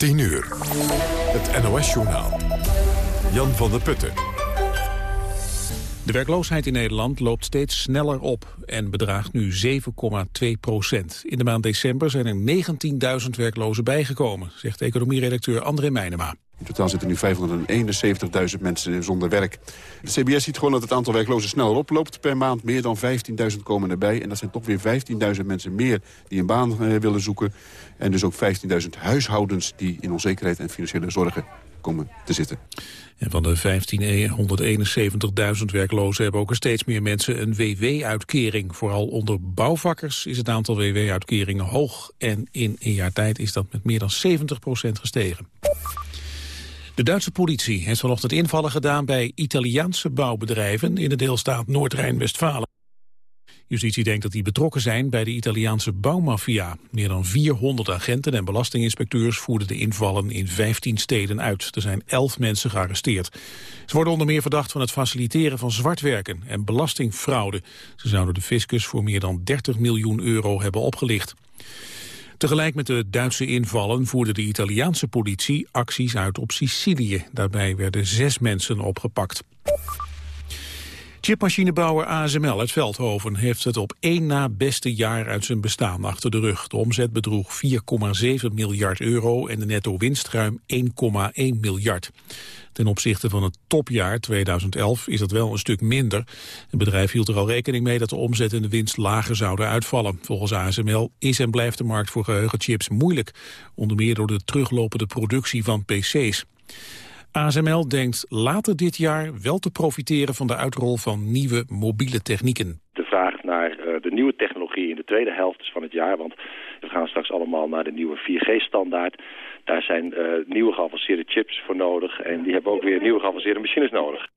10 uur. Het NOS-journaal. Jan van der Putten. De werkloosheid in Nederland loopt steeds sneller op en bedraagt nu 7,2 procent. In de maand december zijn er 19.000 werklozen bijgekomen, zegt economieredacteur André Meijnema. In totaal zitten nu 571.000 mensen zonder werk. De CBS ziet gewoon dat het aantal werklozen sneller oploopt per maand. Meer dan 15.000 komen erbij. En dat zijn toch weer 15.000 mensen meer die een baan eh, willen zoeken. En dus ook 15.000 huishoudens die in onzekerheid en financiële zorgen komen te zitten. En van de 171.000 werklozen hebben ook er steeds meer mensen een WW-uitkering. Vooral onder bouwvakkers is het aantal WW-uitkeringen hoog. En in een jaar tijd is dat met meer dan 70% gestegen. De Duitse politie heeft vanochtend invallen gedaan bij Italiaanse bouwbedrijven in de deelstaat Noord-Rijn-Westfalen. Justitie denkt dat die betrokken zijn bij de Italiaanse bouwmafia. Meer dan 400 agenten en belastinginspecteurs voerden de invallen in 15 steden uit. Er zijn 11 mensen gearresteerd. Ze worden onder meer verdacht van het faciliteren van zwartwerken en belastingfraude. Ze zouden de fiscus voor meer dan 30 miljoen euro hebben opgelicht. Tegelijk met de Duitse invallen voerde de Italiaanse politie acties uit op Sicilië. Daarbij werden zes mensen opgepakt. Chipmachinebouwer ASML uit Veldhoven heeft het op één na beste jaar uit zijn bestaan achter de rug. De omzet bedroeg 4,7 miljard euro en de netto winst ruim 1,1 miljard. Ten opzichte van het topjaar 2011 is dat wel een stuk minder. Het bedrijf hield er al rekening mee dat de omzet en de winst lager zouden uitvallen. Volgens ASML is en blijft de markt voor geheugenchips moeilijk. Onder meer door de teruglopende productie van pc's. ASML denkt later dit jaar wel te profiteren van de uitrol van nieuwe mobiele technieken. De vraag naar uh, de nieuwe technologie in de tweede helft van het jaar, want we gaan straks allemaal naar de nieuwe 4G-standaard. Daar zijn uh, nieuwe geavanceerde chips voor nodig en die hebben ook weer nieuwe geavanceerde machines nodig.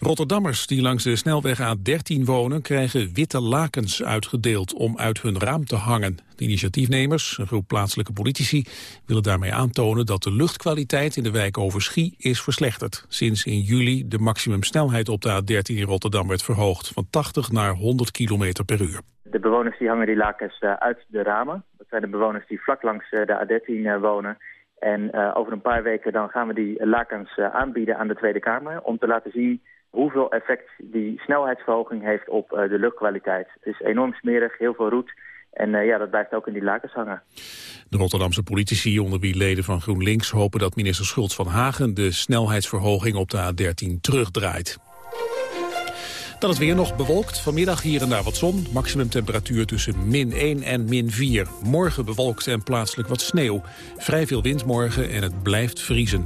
Rotterdammers die langs de snelweg A13 wonen... krijgen witte lakens uitgedeeld om uit hun raam te hangen. De initiatiefnemers, een groep plaatselijke politici... willen daarmee aantonen dat de luchtkwaliteit in de wijk Overschie is verslechterd. Sinds in juli de maximumsnelheid op de A13 in Rotterdam werd verhoogd... van 80 naar 100 km per uur. De bewoners die hangen die lakens uh, uit de ramen. Dat zijn de bewoners die vlak langs uh, de A13 uh, wonen... En over een paar weken dan gaan we die lakens aanbieden aan de Tweede Kamer... om te laten zien hoeveel effect die snelheidsverhoging heeft op uh, de luchtkwaliteit. Het is enorm smerig, heel veel roet. En uh, ja, dat blijft ook in die lakens hangen. De Rotterdamse politici, onder wie leden van GroenLinks... hopen dat minister Schultz van Hagen de snelheidsverhoging op de A13 terugdraait. Dan het weer nog bewolkt. Vanmiddag hier en daar wat zon. Maximum temperatuur tussen min 1 en min 4. Morgen bewolkt en plaatselijk wat sneeuw. Vrij veel wind morgen en het blijft vriezen.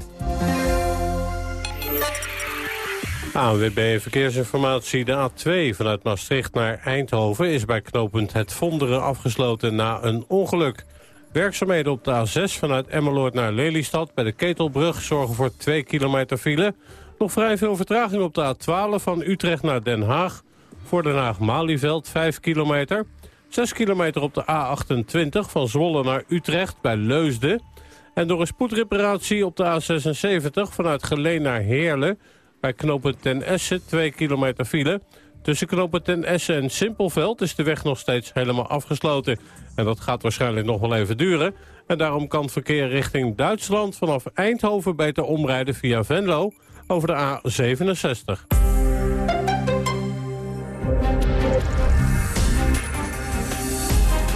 ANWB Verkeersinformatie. De A2 vanuit Maastricht naar Eindhoven is bij knooppunt Het Vonderen afgesloten na een ongeluk. Werkzaamheden op de A6 vanuit Emmeloord naar Lelystad bij de Ketelbrug zorgen voor 2 kilometer file. Nog vrij veel vertraging op de A12 van Utrecht naar Den Haag. Voor Den Haag-Malieveld 5 kilometer. 6 kilometer op de A28 van Zwolle naar Utrecht bij Leusden. En door een spoedreparatie op de A76 vanuit Geleen naar Heerlen bij knopen Ten Essen 2 kilometer file. Tussen knopen Ten Essen en Simpelveld is de weg nog steeds helemaal afgesloten. En dat gaat waarschijnlijk nog wel even duren. En daarom kan verkeer richting Duitsland vanaf Eindhoven beter omrijden via Venlo over de A67.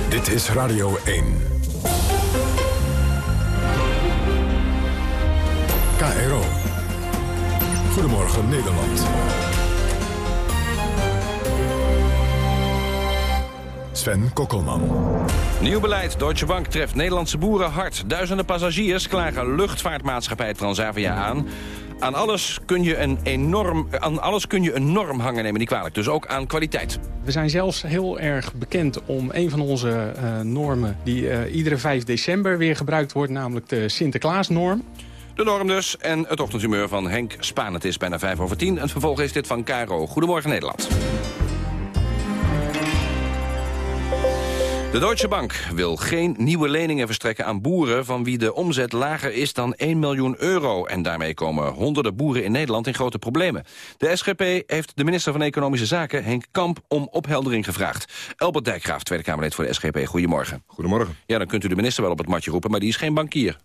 Dit is Radio 1. KRO. Goedemorgen Nederland. Sven Kokkelman. Nieuw beleid. Deutsche Bank treft Nederlandse boeren hard. Duizenden passagiers klagen luchtvaartmaatschappij Transavia aan. Aan alles, kun je een enorm, aan alles kun je een norm hangen, nemen niet kwalijk. Dus ook aan kwaliteit. We zijn zelfs heel erg bekend om een van onze uh, normen... die uh, iedere 5 december weer gebruikt wordt, namelijk de Sinterklaasnorm. De norm dus en het ochtendhumeur van Henk Spaan. Het is bijna 5 over 10. Het vervolg is dit van Caro. Goedemorgen Nederland. De Deutsche Bank wil geen nieuwe leningen verstrekken aan boeren... van wie de omzet lager is dan 1 miljoen euro. En daarmee komen honderden boeren in Nederland in grote problemen. De SGP heeft de minister van Economische Zaken, Henk Kamp... om opheldering gevraagd. Elbert Dijkgraaf, Tweede Kamerlid voor de SGP. Goedemorgen. Goedemorgen. Ja, dan kunt u de minister wel op het matje roepen... maar die is geen bankier.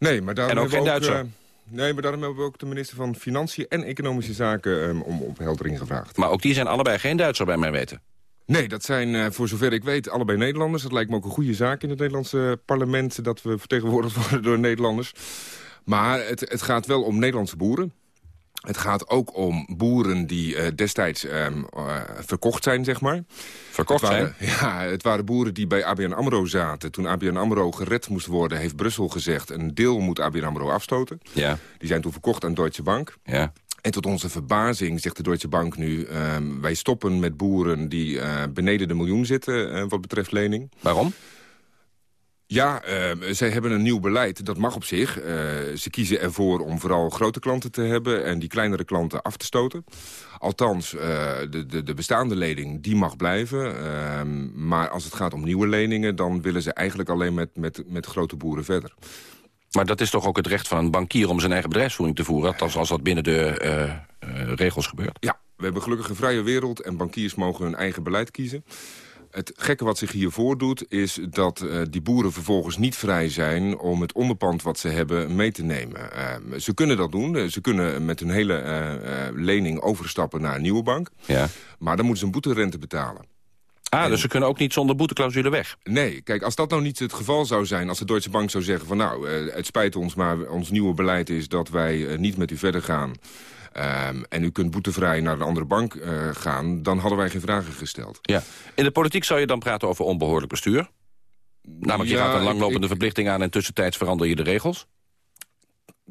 Nee, maar daarom En ook hebben we geen Duitser. eh, nee, maar daarom hebben we ook de minister van Financiën en Economische Zaken eh, om opheldering gevraagd. Maar ook die zijn allebei geen Duitser bij mij weten. Nee, dat zijn eh, voor zover ik weet allebei Nederlanders. Dat lijkt me ook een goede zaak in het Nederlandse parlement... dat we vertegenwoordigd worden door Nederlanders. Maar het, het gaat wel om Nederlandse boeren. Het gaat ook om boeren die eh, destijds ehm, eh, verkocht zijn, zeg maar. Verkocht het waren, zijn? Ja, het waren boeren die bij ABN AMRO zaten. Toen ABN AMRO gered moest worden, heeft Brussel gezegd... een deel moet ABN AMRO afstoten. Ja, Die zijn toen verkocht aan Deutsche Bank. ja. En tot onze verbazing zegt de Deutsche Bank nu... ehm, wij stoppen met boeren die eh, beneden de miljoen zitten wat betreft lening. Waarom? Ja, ehm, zij hebben een nieuw beleid. Dat mag op zich. Eh, ze kiezen ervoor om vooral grote klanten te hebben... en die kleinere klanten af te stoten. Althans, eh, de, de, de bestaande lening die mag blijven. Ehm, maar als het gaat om nieuwe leningen... dan willen ze eigenlijk alleen met, met, met grote boeren verder. Maar dat is toch ook het recht van een bankier om zijn eigen bedrijfsvoering te voeren... althans als dat binnen de eh, regels gebeurt. Ja, we hebben gelukkig een vrije wereld en bankiers mogen hun eigen beleid kiezen. Het gekke wat zich hier voordoet is dat eh, die boeren vervolgens niet vrij zijn... om het onderpand wat ze hebben mee te nemen. Eh, ze kunnen dat doen. Eh, Ze kunnen met hun hele lening overstappen naar een nieuwe bank. Ja. Maar dan moeten ze een boeterente betalen. Ah, dus ze kunnen ook niet zonder boeteclausule weg. Nee, kijk, als dat nou niet het geval zou zijn... als de Deutsche Bank zou zeggen van nou, het spijt ons... maar ons nieuwe beleid is dat wij niet met u verder gaan... ehm, en u kunt boetevrij naar een andere bank eh, gaan... dan hadden wij geen vragen gesteld. Ja. In de politiek zou je dan praten over onbehoorlijk bestuur? Namelijk, je Ja, gaat een langlopende ik- verplichting aan... en tussentijds verander je de regels?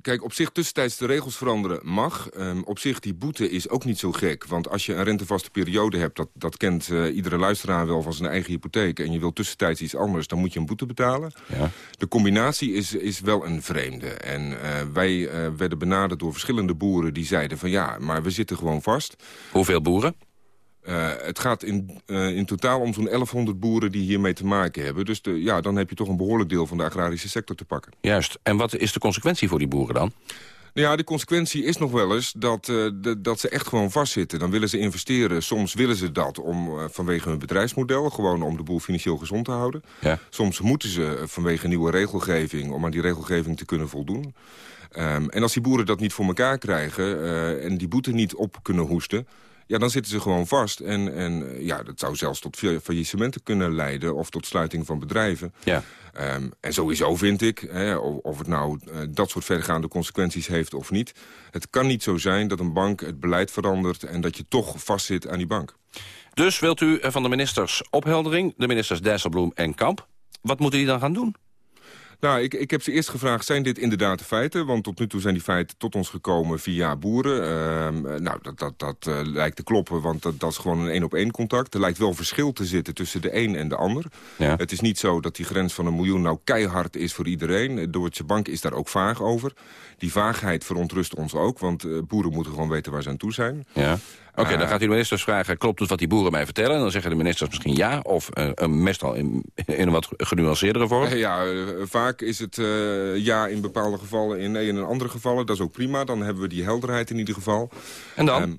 Kijk, op zich tussentijds de regels veranderen mag. Ehm, op zich, die boete is ook niet zo gek. Want als je een rentevaste periode hebt... dat, dat kent eh, iedere luisteraar wel van zijn eigen hypotheek... en je wilt tussentijds iets anders, dan moet je een boete betalen. Ja. De combinatie is, is wel een vreemde. En eh, wij eh, werden benaderd door verschillende boeren die zeiden van... ja, maar we zitten gewoon vast. Hoeveel boeren? Eh, het gaat in, eh, in totaal om zo'n 1100 boeren die hiermee te maken hebben. Dus de, ja, dan heb je toch een behoorlijk deel van de agrarische sector te pakken. Juist. En wat is de consequentie voor die boeren dan? Nou ja, de consequentie is nog wel eens dat, eh, de- dat ze echt gewoon vastzitten. Dan willen ze investeren. Soms willen ze dat om, vanwege hun bedrijfsmodel. Gewoon om de boel financieel gezond te houden. Ja. Soms moeten ze vanwege nieuwe regelgeving... om aan die regelgeving te kunnen voldoen. Ehm, en als die boeren dat niet voor elkaar krijgen... en die boete niet op kunnen hoesten... Ja, dan zitten ze gewoon vast. En, en eh, ja, dat zou zelfs tot fa- faillissementen kunnen leiden... of tot sluiting van bedrijven. Ja. Ehm, en sowieso vind ik, hè, of, of het nou eh, dat soort vergaande consequenties heeft of niet... het kan niet zo zijn dat een bank het beleid verandert... en dat je toch vastzit aan die bank. Dus wilt u eh, van de ministers opheldering, de ministers Dijsselbloem en Kamp. Wat moeten die dan gaan doen? Nou, ik, ik heb ze eerst gevraagd, zijn dit inderdaad de feiten? Want tot nu toe zijn die feiten tot ons gekomen via boeren. Ehm, eh, nou, dat, dat, dat eh, lijkt te kloppen, want dat, dat is gewoon een één-op-één contact. Er lijkt wel verschil te zitten tussen de een en de ander. Ja. Het is niet zo dat die grens van een miljoen nou keihard is voor iedereen. De Deutsche Bank is daar ook vaag over. Die vaagheid verontrust ons ook, want eh, boeren moeten gewoon weten waar ze aan toe zijn. Ja. Oké, dan Eh, gaat u de ministers vragen, klopt het wat die boeren mij vertellen? En dan zeggen de ministers misschien ja, of een meestal in, in een wat genuanceerdere vorm. Eh, Ja, vaak is het ja in bepaalde gevallen en nee in andere gevallen. Dat is ook prima, dan hebben we die helderheid in ieder geval. En dan? Ehm,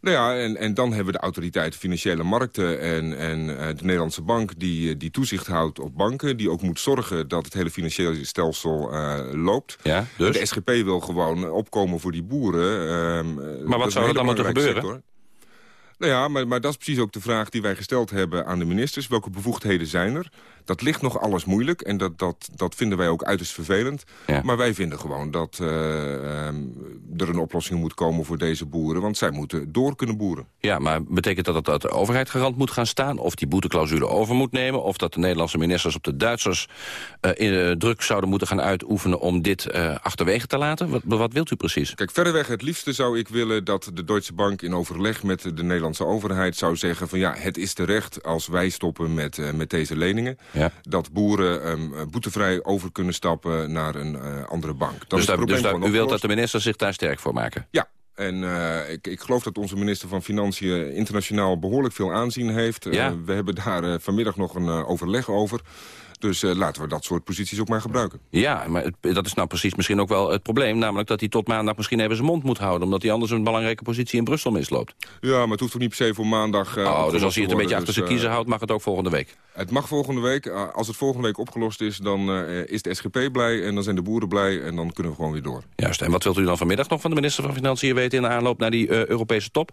nou ja, en, en dan hebben we de autoriteit Financiële Markten en, en de Nederlandse Bank... Die, die toezicht houdt op banken, die ook moet zorgen dat het hele financiële stelsel loopt. ja, dus? De SGP wil gewoon opkomen voor die boeren. ehm, Maar wat zou er dan moeten gebeuren? Sector. Nou ja, maar, maar dat is precies ook de vraag die wij gesteld hebben aan de ministers. Welke bevoegdheden zijn er? Dat ligt nog alles moeilijk en dat, dat, dat vinden wij ook uiterst vervelend. Ja. Maar wij vinden gewoon dat eh, ehm, er een oplossing moet komen voor deze boeren. Want zij moeten door kunnen boeren. Ja, maar betekent dat dat de overheid garant moet gaan staan? Of die boeteclausule over moet nemen? Of dat de Nederlandse ministers op de Duitsers eh, in, eh, druk zouden moeten gaan uitoefenen... om dit achterwege te laten? Wat, wat wilt u precies? Kijk, verreweg het liefste zou ik willen dat de Deutsche Bank in overleg met de Nederlandse overheid zou zeggen van ja, het is terecht als wij stoppen met, eh, met deze leningen. Ja. Dat boeren ehm, boetevrij over kunnen stappen naar een eh, andere bank. Dus daar- dus daar- u wilt dat de ministers zich daar sterk voor maken? Ja, En uh, ik, ik geloof dat onze minister van Financiën internationaal behoorlijk veel aanzien heeft. Ja. Uh, we hebben daar uh, vanmiddag nog een overleg over. Dus uh, laten we dat soort posities ook maar gebruiken. Ja, maar het, dat is nou precies misschien ook wel het probleem. Namelijk dat hij tot maandag misschien even zijn mond moet houden. Omdat hij anders een belangrijke positie in Brussel misloopt. Ja, maar het hoeft toch niet per se voor maandag... Uh, oh, dus als hij het een beetje achter zijn kiezen houdt, mag het ook volgende week? Het mag volgende week. Als het volgende week opgelost is, dan is de SGP blij... en dan zijn de boeren blij en dan kunnen we gewoon weer door. Juist. En wat wilt u dan vanmiddag nog van de minister van Financiën weten... in de aanloop naar die Europese top?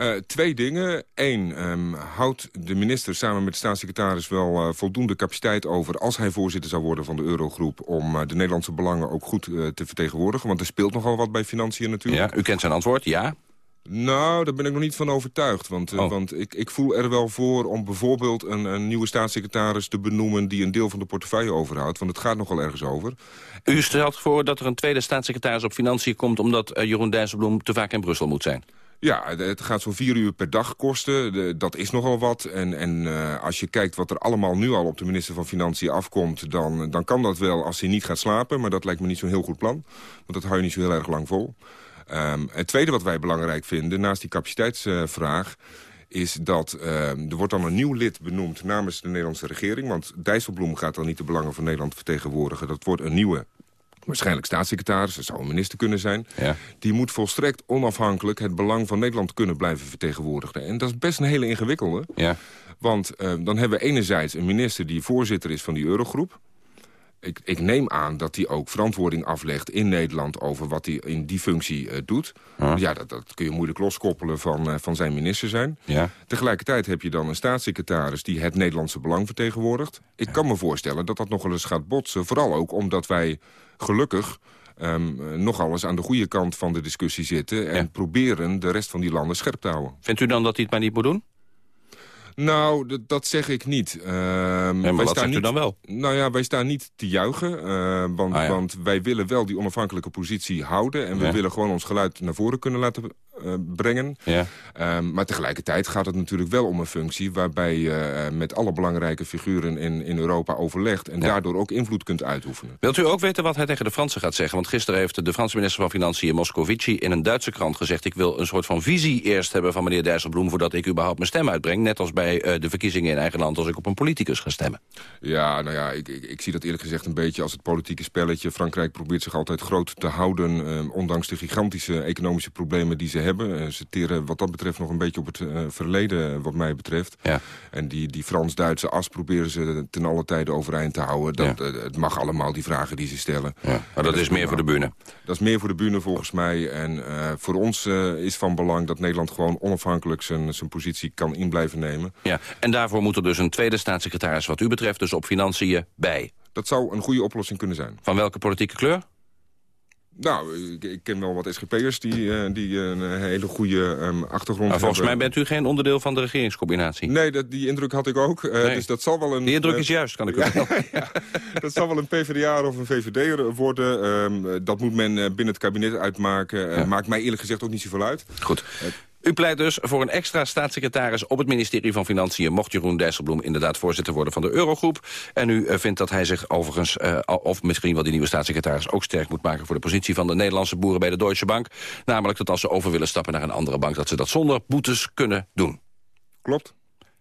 Uh, twee dingen. Eén, um, houdt de minister samen met de staatssecretaris wel uh, voldoende capaciteit over... als hij voorzitter zou worden van de Eurogroep... om uh, de Nederlandse belangen ook goed te vertegenwoordigen? Want er speelt nogal wat bij financiën natuurlijk. Ja, u kent zijn antwoord, ja. Nou, daar ben ik nog niet van overtuigd. Want, oh. want ik, ik voel er wel voor om bijvoorbeeld een, een nieuwe staatssecretaris te benoemen... die een deel van de portefeuille overhoudt. Want het gaat nogal ergens over. U stelt voor dat er een tweede staatssecretaris op financiën komt... omdat Jeroen Dijsselbloem te vaak in Brussel moet zijn? Ja, het gaat zo'n vier uur per dag kosten. Dat is nogal wat. En, en uh, als je kijkt wat er allemaal nu al op de minister van Financiën afkomt... Dan, dan kan dat wel als hij niet gaat slapen. Maar dat lijkt me niet zo'n heel goed plan. Want dat hou je niet zo heel erg lang vol. Um, het tweede wat wij belangrijk vinden, naast die capaciteitsvraag... is dat uh, er wordt dan een nieuw lid benoemd namens de Nederlandse regering. Want Dijsselbloem gaat dan niet de belangen van Nederland vertegenwoordigen. Dat wordt een nieuwe waarschijnlijk staatssecretaris, dat zou een minister kunnen zijn... Ja. die moet volstrekt onafhankelijk het belang van Nederland kunnen blijven vertegenwoordigen. En dat is best een hele ingewikkelde. Ja. Want uh, dan hebben we enerzijds een minister die voorzitter is van die Eurogroep. Ik, ik neem aan dat hij ook verantwoording aflegt in Nederland... over wat hij in die functie uh, doet. Huh? Ja, dat, dat kun je moeilijk loskoppelen van, uh, van zijn minister zijn. Ja. Tegelijkertijd heb je dan een staatssecretaris... die het Nederlandse belang vertegenwoordigt. Ik kan me voorstellen dat dat nog wel eens gaat botsen. Vooral ook omdat wij gelukkig um, nogal eens aan de goede kant van de discussie zitten... en Ja. proberen de rest van die landen scherp te houden. Vindt u dan dat hij het maar niet moet doen? Nou, dat zeg ik niet. Ehm, maar wij wat staan zegt u niet, dan wel? Nou ja, wij staan niet te juichen. eh, want, Ah, ja. want wij willen wel die onafhankelijke positie houden. En we Ja. willen gewoon ons geluid naar voren kunnen laten eh, brengen. Ja. Ehm, maar tegelijkertijd gaat het natuurlijk wel om een functie... waarbij je eh, met alle belangrijke figuren in, in Europa overlegt... en daardoor ook invloed kunt uitoefenen. Wilt u ook weten wat hij tegen de Fransen gaat zeggen? Want gisteren heeft de Franse minister van Financiën Moscovici... in een Duitse krant gezegd... ik wil een soort van visie eerst hebben van meneer Dijsselbloem... voordat ik überhaupt mijn stem uitbreng. Net als bij eh, de verkiezingen in eigen land... als ik op een politicus ga stemmen. Ja, nou ja, ik, ik, ik zie dat eerlijk gezegd een beetje als het politieke spelletje. Frankrijk probeert zich altijd groot te houden... eh, ondanks de gigantische economische problemen die ze hebben. Eh, ze teren wat dat betreft nog een beetje op het verleden, wat mij betreft. Ja. En die, die Frans-Duitse as proberen ze ten alle tijde overeind te houden. Dat, Ja. het mag allemaal, die vragen die ze stellen. Ja. Maar dat is meer voor de bühne. Dat is meer voor de bühne volgens mij. En voor ons is van belang dat Nederland gewoon onafhankelijk zijn, zijn positie kan in blijven nemen. Ja. En daarvoor moet er dus een tweede staatssecretaris wat u betreft... dus op financiën bij. Dat zou een goede oplossing kunnen zijn. Van welke politieke kleur? Nou, ik, ik ken wel wat SGP'ers die, eh, die een hele goede ehm, achtergrond Maar volgens mij hebben. bent u geen onderdeel van de regeringscombinatie. Nee, dat, die indruk had ik ook. Eh, Nee. Dus dat zal wel een... Die indruk eh, is juist, kan ik ja, dat zal wel een PvdA of een VVD'er worden. Ehm, dat moet men eh, binnen het kabinet uitmaken. Eh, Ja. Maakt mij eerlijk gezegd ook niet zoveel uit. Goed. U pleit dus voor een extra staatssecretaris op het ministerie van Financiën... mocht Jeroen Dijsselbloem inderdaad voorzitter worden van de Eurogroep. En u eh, vindt dat hij zich overigens, eh, of misschien wel die nieuwe staatssecretaris... ook sterk moet maken voor de positie van de Nederlandse boeren bij de Deutsche Bank. Namelijk dat als ze over willen stappen naar een andere bank... dat ze dat zonder boetes kunnen doen. Klopt.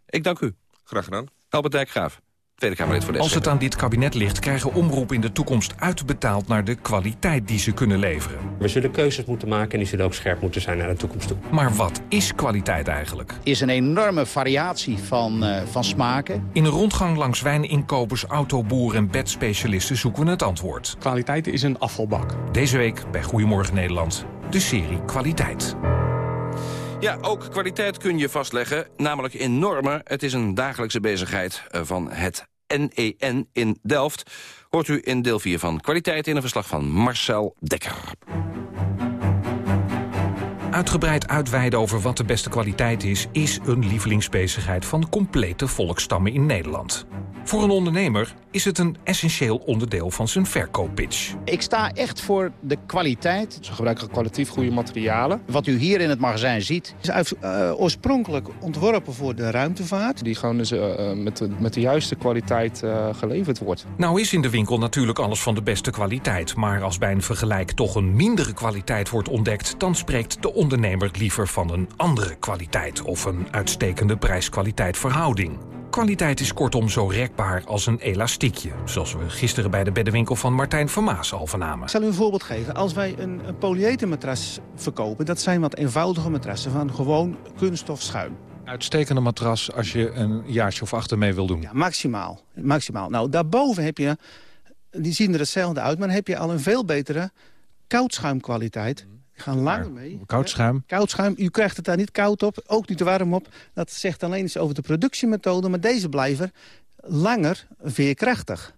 Ik dank u. Graag gedaan. Albert Dijkgraaf, Tweede Kamerlid voor de Als het aan dit kabinet ligt, krijgen omroepen in de toekomst uitbetaald naar de kwaliteit die ze kunnen leveren. We zullen keuzes moeten maken en die zullen ook scherp moeten zijn naar de toekomst toe. Maar wat is kwaliteit eigenlijk? is een enorme variatie van, eh, van smaken. In een rondgang langs wijninkopers, autoboeren en bedspecialisten zoeken we het antwoord. Kwaliteit is een afvalbak. Deze week bij Goedemorgen Nederland, de serie Kwaliteit. Ja, ook kwaliteit kun je vastleggen, namelijk in normen. Het is een dagelijkse bezigheid eh, van het NEN in Delft. Hoort u in deel 4 van Kwaliteit in een verslag van Marcel Dekker. Uitgebreid uitweiden over wat de beste kwaliteit is... is een lievelingsbezigheid van complete volkstammen in Nederland. Voor een ondernemer is het een essentieel onderdeel van zijn verkooppitch. Ik sta echt voor de kwaliteit. Ze gebruiken kwalitatief goede materialen. Wat u hier in het magazijn ziet... is uit, uh, oorspronkelijk ontworpen voor de ruimtevaart. Die gewoon dus, uh, met, de, met de juiste kwaliteit uh, geleverd wordt. Nou is in de winkel natuurlijk alles van de beste kwaliteit. Maar als bij een vergelijk toch een mindere kwaliteit wordt ontdekt... dan spreekt de ondernemer liever van een andere kwaliteit... of een uitstekende prijs-kwaliteit verhouding. Kwaliteit is kortom zo rekbaar als een elastiekje. Zoals we gisteren bij de beddenwinkel van Martijn Vermaas al vernamen. Ik zal u een voorbeeld geven. Als wij een, een polyethermatras verkopen... dat zijn wat eenvoudige matrassen van gewoon kunststof schuim. Uitstekende matras als je een jaartje of acht ermee wil doen. Ja, maximaal. maximaal. Nou, daarboven heb je... Die zien er hetzelfde uit, maar dan heb je al een veel betere koudschuimkwaliteit gaan langer mee. Koud schuim? Koud schuim. U krijgt het daar niet koud op, ook niet te warm op. Dat zegt alleen iets over de productiemethode. Maar deze blijven langer veerkrachtig.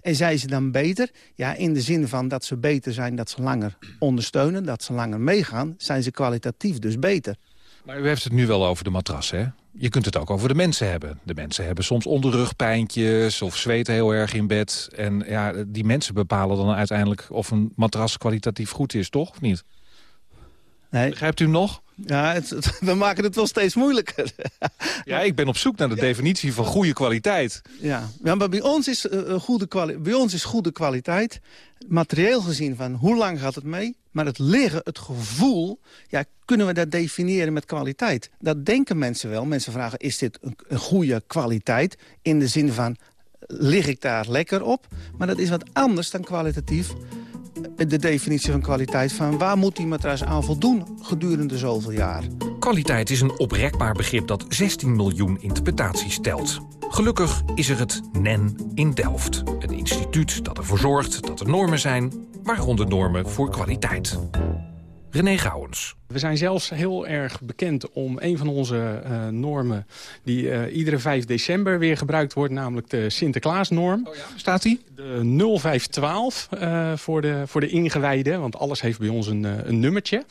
En zijn ze dan beter? Ja, in de zin van dat ze beter zijn, dat ze langer ondersteunen... dat ze langer meegaan, zijn ze kwalitatief dus beter. Maar u heeft het nu wel over de matras, hè? Je kunt het ook over de mensen hebben. De mensen hebben soms onderrugpijntjes of zweten heel erg in bed. En ja, die mensen bepalen dan uiteindelijk of een matras kwalitatief goed is, toch? Of niet? Nee. Begrijpt u hem nog? Ja, het, we maken het wel steeds moeilijker. ja, ik ben op zoek naar de definitie van goede kwaliteit. Ja, maar bij ons, is, uh, goede bij ons is goede kwaliteit, materieel gezien van hoe lang gaat het mee... maar het liggen, het gevoel, ja, kunnen we dat definiëren met kwaliteit? Dat denken mensen wel. Mensen vragen, is dit een, een goede kwaliteit? In de zin van, lig ik daar lekker op? Maar dat is wat anders dan kwalitatief de definitie van kwaliteit van waar moet die matras aan voldoen gedurende zoveel jaar. Kwaliteit is een oprekbaar begrip dat 16 miljoen interpretaties telt. Gelukkig is er het NEN in Delft. Een instituut dat ervoor zorgt dat er normen zijn, waaronder normen voor kwaliteit. René Gouwens. We zijn zelfs heel erg bekend om een van onze uh, normen... die uh, iedere 5 december weer gebruikt wordt, namelijk de Sinterklaasnorm. Oh ja, staat die? De 0512 uh, voor, de, voor de ingewijden, want alles heeft bij ons een, een nummertje.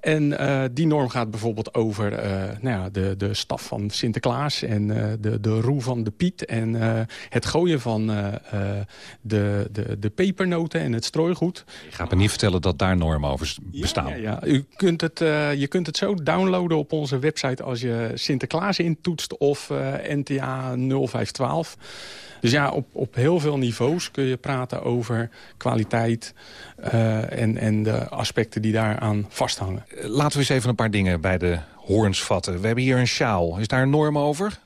En die norm gaat bijvoorbeeld over nou ja, de, de staf van Sinterklaas... en de, de roe van de Piet en het gooien van de, de, de pepernoten en het strooigoed. Je gaat me niet vertellen dat daar normen over bestaan. Ja, ja, ja. U kunt het uh, je kunt het zo downloaden op onze website als je Sinterklaas intoetst of uh, NTA 0512. Dus ja, op, op heel veel niveaus kun je praten over kwaliteit uh, en, en de aspecten die daaraan vasthangen. Laten we eens even een paar dingen bij de hoorns vatten. We hebben hier een sjaal. Is daar een norm over?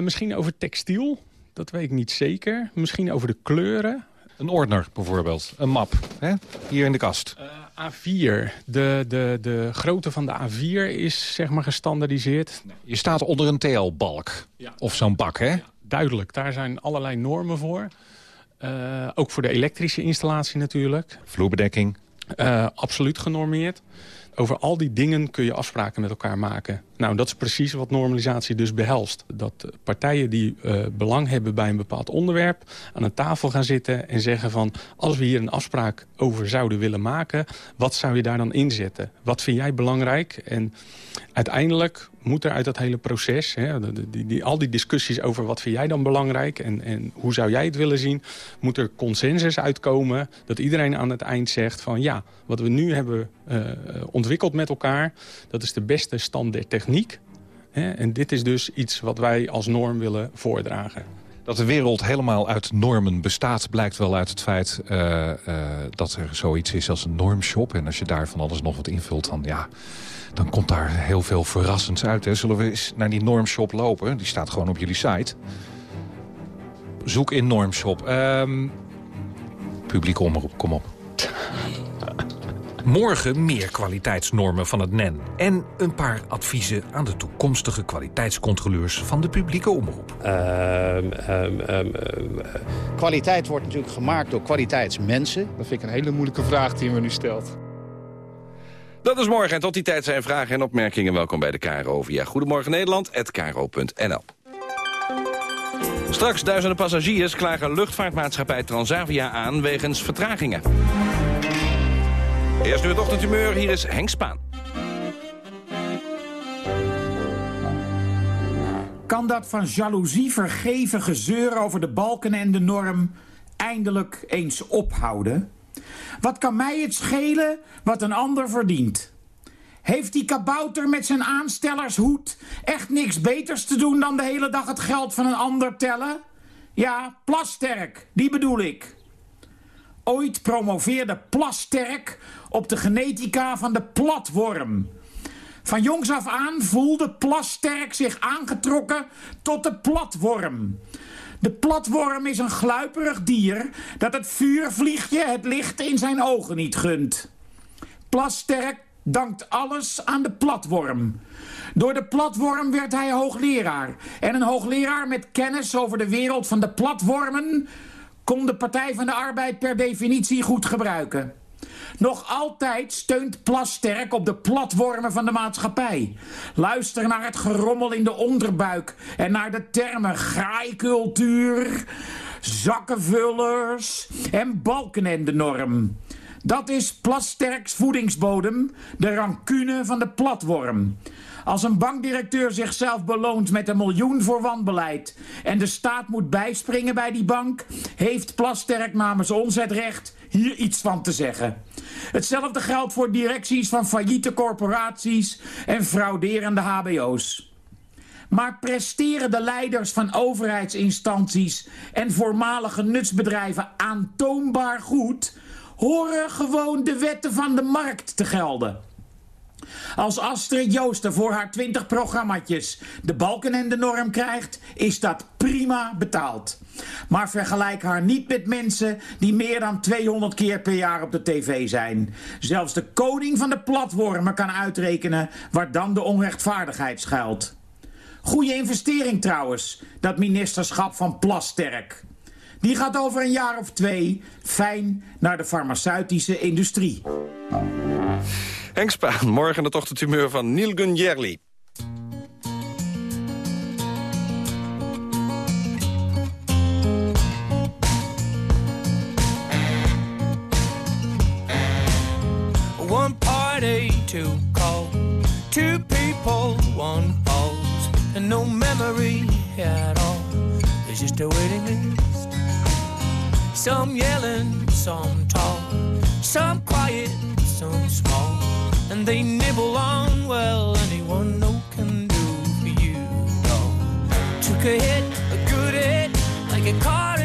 misschien over textiel. Dat weet ik niet zeker. Misschien over de kleuren. Een ordner bijvoorbeeld. Een map. Hè? Hier in de kast. A4. De, de, de grootte van de A4 is zeg maar gestandardiseerd. Je staat onder een TL-balk. Ja. Of zo'n bak, hè? Ja, duidelijk. Daar zijn allerlei normen voor. Uh, ook voor de elektrische installatie natuurlijk. Vloerbedekking? Uh, absoluut genormeerd. Over al die dingen kun je afspraken met elkaar maken. Nou, dat is precies wat normalisatie dus behelst. Dat partijen die uh, belang hebben bij een bepaald onderwerp... aan een tafel gaan zitten en zeggen van... als we hier een afspraak over zouden willen maken... wat zou je daar dan inzetten? Wat vind jij belangrijk? En uiteindelijk moet er uit dat hele proces... Hè, die, die, al die discussies over wat vind jij dan belangrijk... En, en hoe zou jij het willen zien... moet er consensus uitkomen dat iedereen aan het eind zegt van... ja, wat we nu hebben uh, ontwikkeld met elkaar... dat is de beste stand der techniek. Hè, en dit is dus iets wat wij als norm willen voordragen. Dat de wereld helemaal uit normen bestaat... blijkt wel uit het feit uh, uh, dat er zoiets is als een normshop. En als je daar van alles nog wat invult, dan ja dan komt daar heel veel verrassends uit. Hè. Zullen we eens naar die normshop lopen? Die staat gewoon op jullie site. Zoek in normshop. Um, publiek omroep, kom op. Morgen meer kwaliteitsnormen van het NEN. En een paar adviezen aan de toekomstige kwaliteitscontroleurs van de publieke omroep. Um, um, um, Kwaliteit wordt natuurlijk gemaakt door kwaliteitsmensen. Dat vind ik een hele moeilijke vraag die u me nu stelt. Dat is morgen en tot die tijd zijn vragen en opmerkingen. Welkom bij de KRO via Goedemorgen Nederland, kro.nl. Straks duizenden passagiers klagen luchtvaartmaatschappij Transavia aan wegens vertragingen. Eerst nu het ochtendhumeur, hier is Henk Spaan. kan dat van jaloezie vergeven gezeur over de balken en de norm eindelijk eens ophouden? Wat kan mij het schelen wat een ander verdient? Heeft die kabouter met zijn aanstellershoed echt niks beters te doen dan de hele dag het geld van een ander tellen? Ja, Plasterk, die bedoel ik. Ooit promoveerde Plasterk op de genetica van de platworm. Van jongs af aan voelde Plasterk zich aangetrokken tot de platworm. De platworm is een gluiperig dier dat het vuurvliegje het licht in zijn ogen niet gunt. Plasterk dankt alles aan de platworm. Door de platworm werd hij hoogleraar. En een hoogleraar met kennis over de wereld van de platwormen... kon de Partij van de Arbeid per definitie goed gebruiken. Nog altijd steunt Plasterk op de platwormen van de maatschappij. Luister naar het gerommel in de onderbuik en naar de termen graaikultuur, zakkenvullers en balkenendenorm. Dat is Plasterks voedingsbodem, de rancune van de platworm. Als een bankdirecteur zichzelf beloont met een miljoen voor wanbeleid... en de staat moet bijspringen bij die bank... heeft Plasterk namens ons het recht hier iets van te zeggen. Hetzelfde geldt voor directies van failliete corporaties... en frauderende hbo's. Maar presteren de leiders van overheidsinstanties... en voormalige nutsbedrijven aantoonbaar goed... horen gewoon de wetten van de markt te gelden... Als Astrid Joosten voor haar 20 programmaatjes de balken en de norm krijgt, is dat prima betaald. Maar vergelijk haar niet met mensen die meer dan 200 keer per jaar op de tv zijn. Zelfs de koning van de platwormen kan uitrekenen waar dan de onrechtvaardigheid schuilt. Goeie investering trouwens, dat ministerschap van Plasterk. Die gaat over een jaar of twee fijn naar de farmaceutische industrie. Henk Spaan, morgen het ochtendhumeur van Neil Gunjerli. One party to call, two people, one pause, and no memory at all. There's just a waiting list. Some yelling, some tall, some quiet, some small, and they nibble on well anyone no can do for you. No, took a hit, a good hit, like a car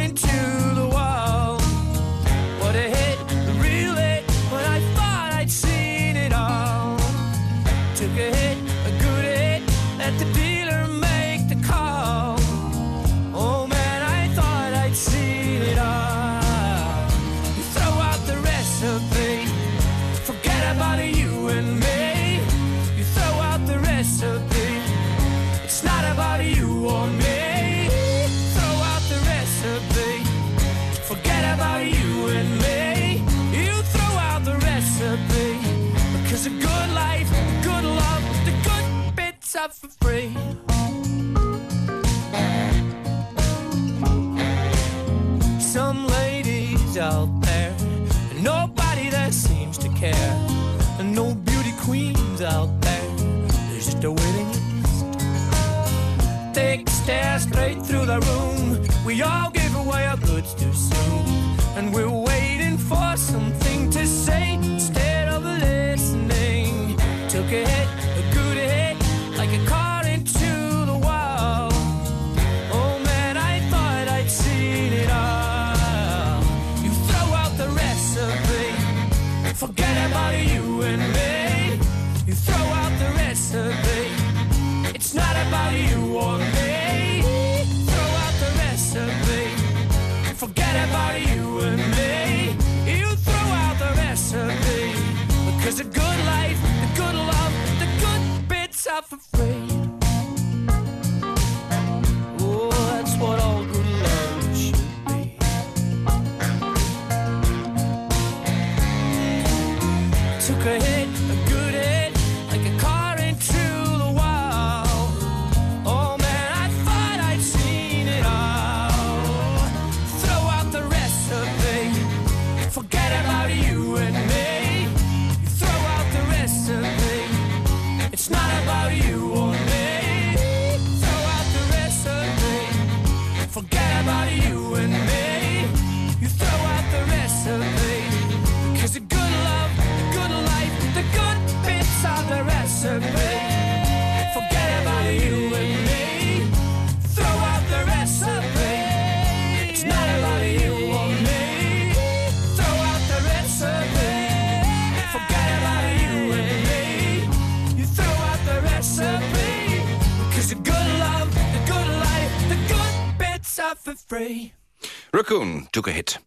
Raccoon took a hit.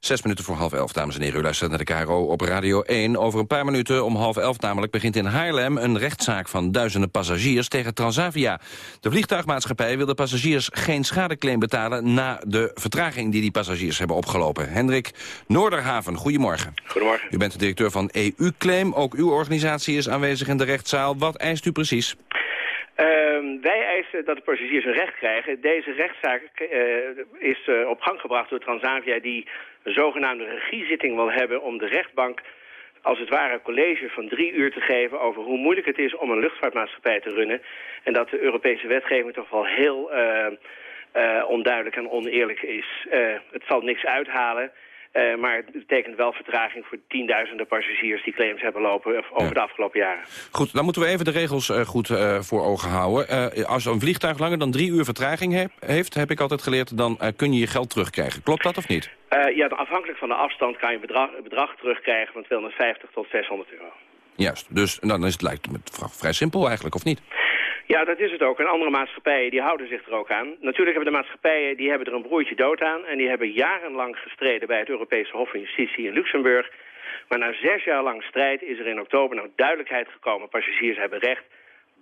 Zes minuten voor half elf, dames en heren. U luistert naar de KRO op Radio 1. Over een paar minuten, om half elf namelijk, begint in Haarlem... een rechtszaak van duizenden passagiers tegen Transavia. De vliegtuigmaatschappij wil de passagiers geen schadeclaim betalen... na de vertraging die die passagiers hebben opgelopen. Hendrik Noorderhaven, goedemorgen. Goedemorgen. U bent de directeur van EU-claim. Ook uw organisatie is aanwezig in de rechtszaal. Wat eist u precies? Ehm, wij eisen dat de passagiers een recht krijgen. Deze rechtszaak eh, is eh, op gang gebracht door Transavia... die een zogenaamde regiezitting wil hebben om de rechtbank... als het ware een college van drie uur te geven... over hoe moeilijk het is om een luchtvaartmaatschappij te runnen. En dat de Europese wetgeving toch wel heel eh, onduidelijk en oneerlijk is. Het zal niks uithalen... Eh, maar het betekent wel vertraging voor tienduizenden passagiers die claims hebben lopen eh, over de afgelopen jaren. Goed, dan moeten we even de regels eh, goed voor ogen houden. Als een vliegtuig langer dan drie uur vertraging he- heeft, heb ik altijd geleerd... dan kun je je geld terugkrijgen. Klopt dat of niet? Ja, afhankelijk van de afstand kan je een bedrag, terugkrijgen van 250 tot 600 euro. Juist, dus dan is het lijkt me vrij simpel eigenlijk, of niet? Ja, dat is het ook. En andere maatschappijen die houden zich er ook aan. Natuurlijk hebben de maatschappijen die hebben er een broertje dood aan... en die hebben jarenlang gestreden bij het Europese Hof van Justitie in Luxemburg. Maar na zes jaar lang strijd is er in oktober nou duidelijkheid gekomen. Passagiers hebben recht,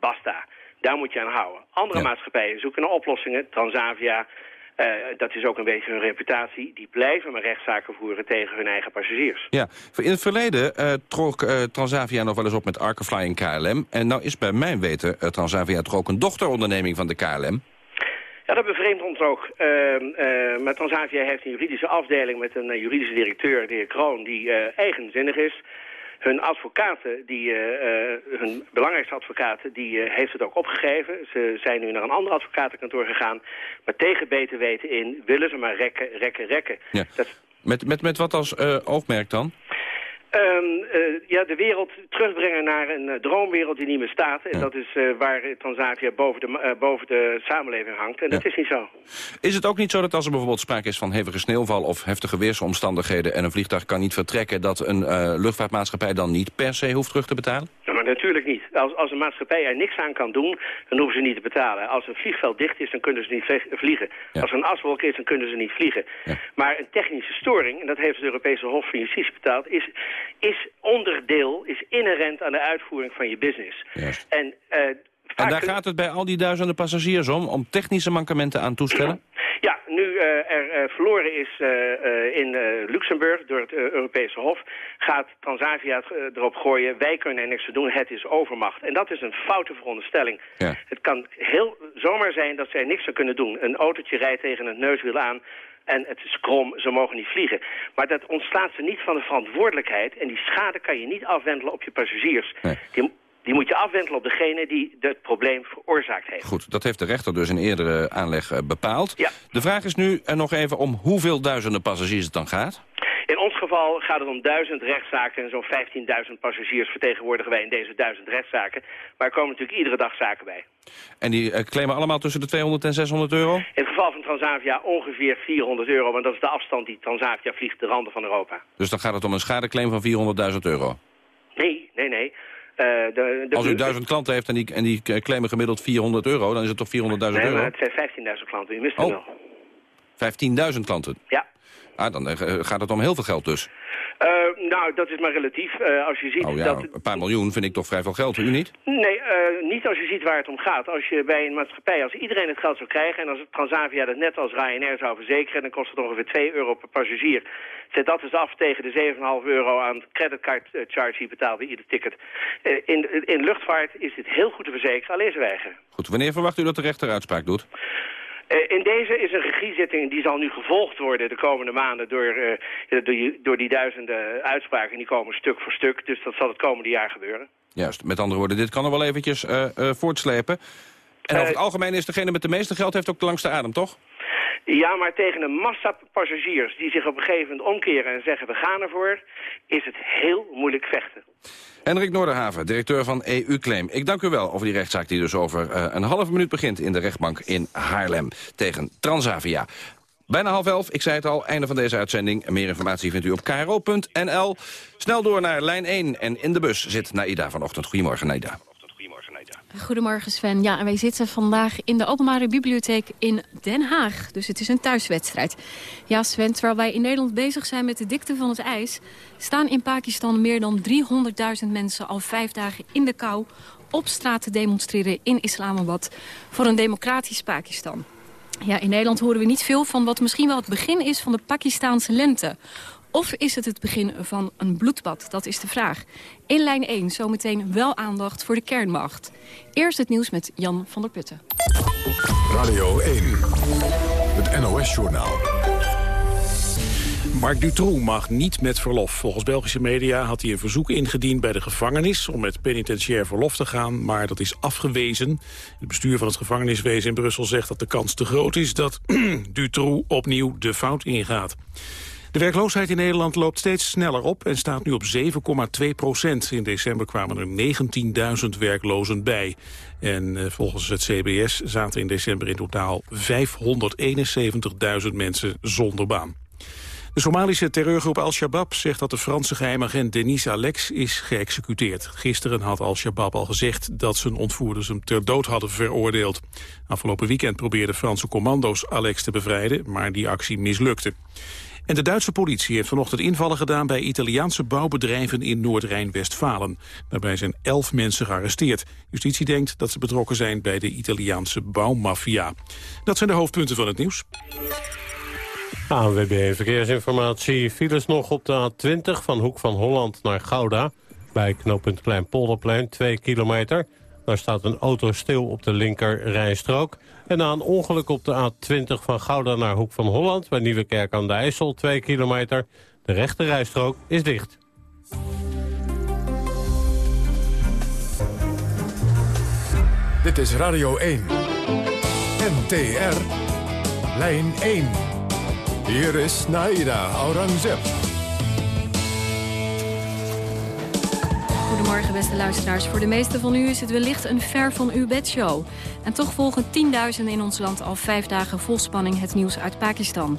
basta. Daar moet je aan houden. Andere maatschappijen zoeken naar oplossingen. Transavia, eh, dat is ook een beetje hun reputatie. Die blijven maar rechtszaken voeren tegen hun eigen passagiers. Ja, in het verleden eh, trok eh, Transavia nog wel eens op met Arkefly en KLM. En nou is bij mijn weten Transavia toch ook een dochteronderneming van de KLM. Ja, dat bevreemdt ons ook. Eh, maar Transavia heeft een juridische afdeling met een juridische directeur, de heer Kroon, die eigenzinnig is. Hun advocaten, die, eh, eh, hun belangrijkste advocaten, die eh, heeft het ook opgegeven. Ze zijn nu naar een ander advocatenkantoor gegaan. Maar tegen beter weten in willen ze maar rekken, rekken, rekken. Ja. Met, met, met wat als oogmerk dan? Ehm, eh, ja, de wereld terugbrengen naar een eh, droomwereld die niet meer staat. En dat is eh, waar Transavia boven de, boven de samenleving hangt. En dat is niet zo. Is het ook niet zo dat als er bijvoorbeeld sprake is van hevige sneeuwval... of heftige weersomstandigheden en een vliegtuig kan niet vertrekken... dat een luchtvaartmaatschappij dan niet per se hoeft terug te betalen? Natuurlijk niet. Als, als een maatschappij er niks aan kan doen, dan hoeven ze niet te betalen. Als een vliegveld dicht is, dan kunnen ze niet vlie- vliegen. Als er een aswolk is, dan kunnen ze niet vliegen. Maar een technische storing, en dat heeft het Europese Hof van Justitie betaald... is, is onderdeel, is inherent aan de uitvoering van je business. En, eh, En vaak daar kun- gaat het bij al die duizenden passagiers om... om technische mankementen aan toestellen? Ja, nu eh, er eh, verloren is eh, in Luxemburg door het Europese Hof... gaat Transavia het, erop gooien, wij kunnen er niks aan doen, het is overmacht. En dat is een foute veronderstelling. Het kan heel zomaar zijn dat zij niks aan kunnen doen. Een autootje rijdt tegen het neuswiel aan en het is krom, ze mogen niet vliegen. Maar dat ontslaat ze niet van de verantwoordelijkheid... en die schade kan je niet afwentelen op je passagiers. Die, die moet je afwentelen op degene die het probleem veroorzaakt heeft. Goed, dat heeft de rechter dus in eerdere aanleg eh, bepaald. De vraag is nu eh, nog even om hoeveel duizenden passagiers het dan gaat. In ons geval gaat het om duizend rechtszaken en zo'n 15.000 passagiers vertegenwoordigen wij in deze duizend rechtszaken. Maar er komen natuurlijk iedere dag zaken bij. En die eh, claimen allemaal tussen de 200 en 600 euro? In het geval van Transavia ongeveer 400 euro, want dat is de afstand die Transavia vliegt de randen van Europa. Dus dan gaat het om een schadeclaim van 400.000 euro. Nee, nee, nee. Eh, de, de, Als u duizend klanten heeft en die, en die eh, claimen gemiddeld 400 euro... dan is het toch 400.000 Nee, maar euro? het zijn 15.000 klanten, u mist het Oh. wel. 15.000 klanten? Ja. Ah, dan eh, gaat het om heel veel geld dus. Eh, nou, dat is maar relatief. Eh, als je ziet Oh ja, dat... een paar miljoen vind ik toch vrij veel geld, u niet? Nee, eh, niet als je ziet waar het om gaat. Als je bij een maatschappij, als iedereen het geld zou krijgen... en als Transavia dat net als Ryanair zou verzekeren... dan kost het ongeveer 2 euro per passagier. Zet dat eens af tegen de 7,5 euro aan creditcard eh, charge die je betaalt bij ieder ticket. In, in luchtvaart is dit heel goed te verzekeren, alleen ze weigeren. Goed, wanneer verwacht u dat de rechter uitspraak doet? Eh, in deze is een regiezitting die zal nu gevolgd worden de komende maanden door, eh, door, door die duizenden uitspraken. Die komen stuk voor stuk, dus dat zal het komende jaar gebeuren. Juist, met andere woorden, dit kan nog wel eventjes eh, voortslepen. En over het algemeen is degene met de meeste geld heeft ook de langste adem, toch? Ja, maar tegen een massa passagiers die zich op een gegeven moment omkeren en zeggen we gaan ervoor, is het heel moeilijk vechten. Hendrik Noorderhaven, directeur van EU-claim. Ik dank u wel over die rechtszaak die dus over eh, een halve minuut begint... in de rechtbank in Haarlem tegen Transavia. Bijna half elf, ik zei het al, einde van deze uitzending. Meer informatie vindt u op kro.nl. Snel door naar lijn 1 en in de bus zit Naida vanochtend. Goedemorgen, Naida. Goedemorgen Sven. Ja, en wij zitten vandaag in de Openbare Bibliotheek in Den Haag. Dus het is een thuiswedstrijd. Ja Sven, terwijl wij in Nederland bezig zijn met de dikte van het ijs... staan in Pakistan meer dan 300.000 mensen al vijf dagen in de kou... op straat te demonstreren in Islamabad voor een democratisch Pakistan. Ja, in Nederland horen we niet veel van wat misschien wel het begin is van de Pakistaanse lente. Of is het het begin van een bloedbad? Dat is de vraag. In lijn 1 zometeen wel aandacht voor de kernmacht. Eerst het nieuws met Jan van der Putten. Radio 1, het NOS-journaal. Marc Dutroux mag niet met verlof. Volgens Belgische media had hij een verzoek ingediend bij de gevangenis... om met penitentiair verlof te gaan, maar dat is afgewezen. Het bestuur van het gevangeniswezen in Brussel zegt dat de kans te groot is... dat Dutroux opnieuw de fout ingaat. De werkloosheid in Nederland loopt steeds sneller op en staat nu op 7,2 procent. In december kwamen er 19.000 werklozen bij. En eh, volgens het CBS zaten in december in totaal 571.000 mensen zonder baan. De Somalische terreurgroep Al-Shabaab zegt dat de Franse geheimagent Denis Alex is geëxecuteerd. Gisteren had Al-Shabaab al gezegd dat zijn ontvoerders hem ter dood hadden veroordeeld. Afgelopen weekend probeerden Franse commando's Alex te bevrijden, maar die actie mislukte. En de Duitse politie heeft vanochtend invallen gedaan bij Italiaanse bouwbedrijven in Noord-Rijn-Westfalen. Daarbij zijn elf mensen gearresteerd. Justitie denkt dat ze betrokken zijn bij de Italiaanse bouwmafia. Dat zijn de hoofdpunten van het nieuws. ANWB Verkeersinformatie. Files nog op de A20 van Hoek van Holland naar Gouda. Bij knooppunt Kleinpolderplein, 2 kilometer. Daar staat een auto stil op de linker rijstrook. En na een ongeluk op de A20 van Gouda naar Hoek van Holland... bij Nieuwekerk aan de IJssel, 2 kilometer. De rechte rijstrook is dicht. Dit is Radio 1. NTR. Lijn 1. Hier is Naida Aurangzeb. Goedemorgen beste luisteraars. Voor de meeste van u is het wellicht een ver van uw bedshow. En toch volgen tienduizenden in ons land al vijf dagen vol spanning het nieuws uit Pakistan.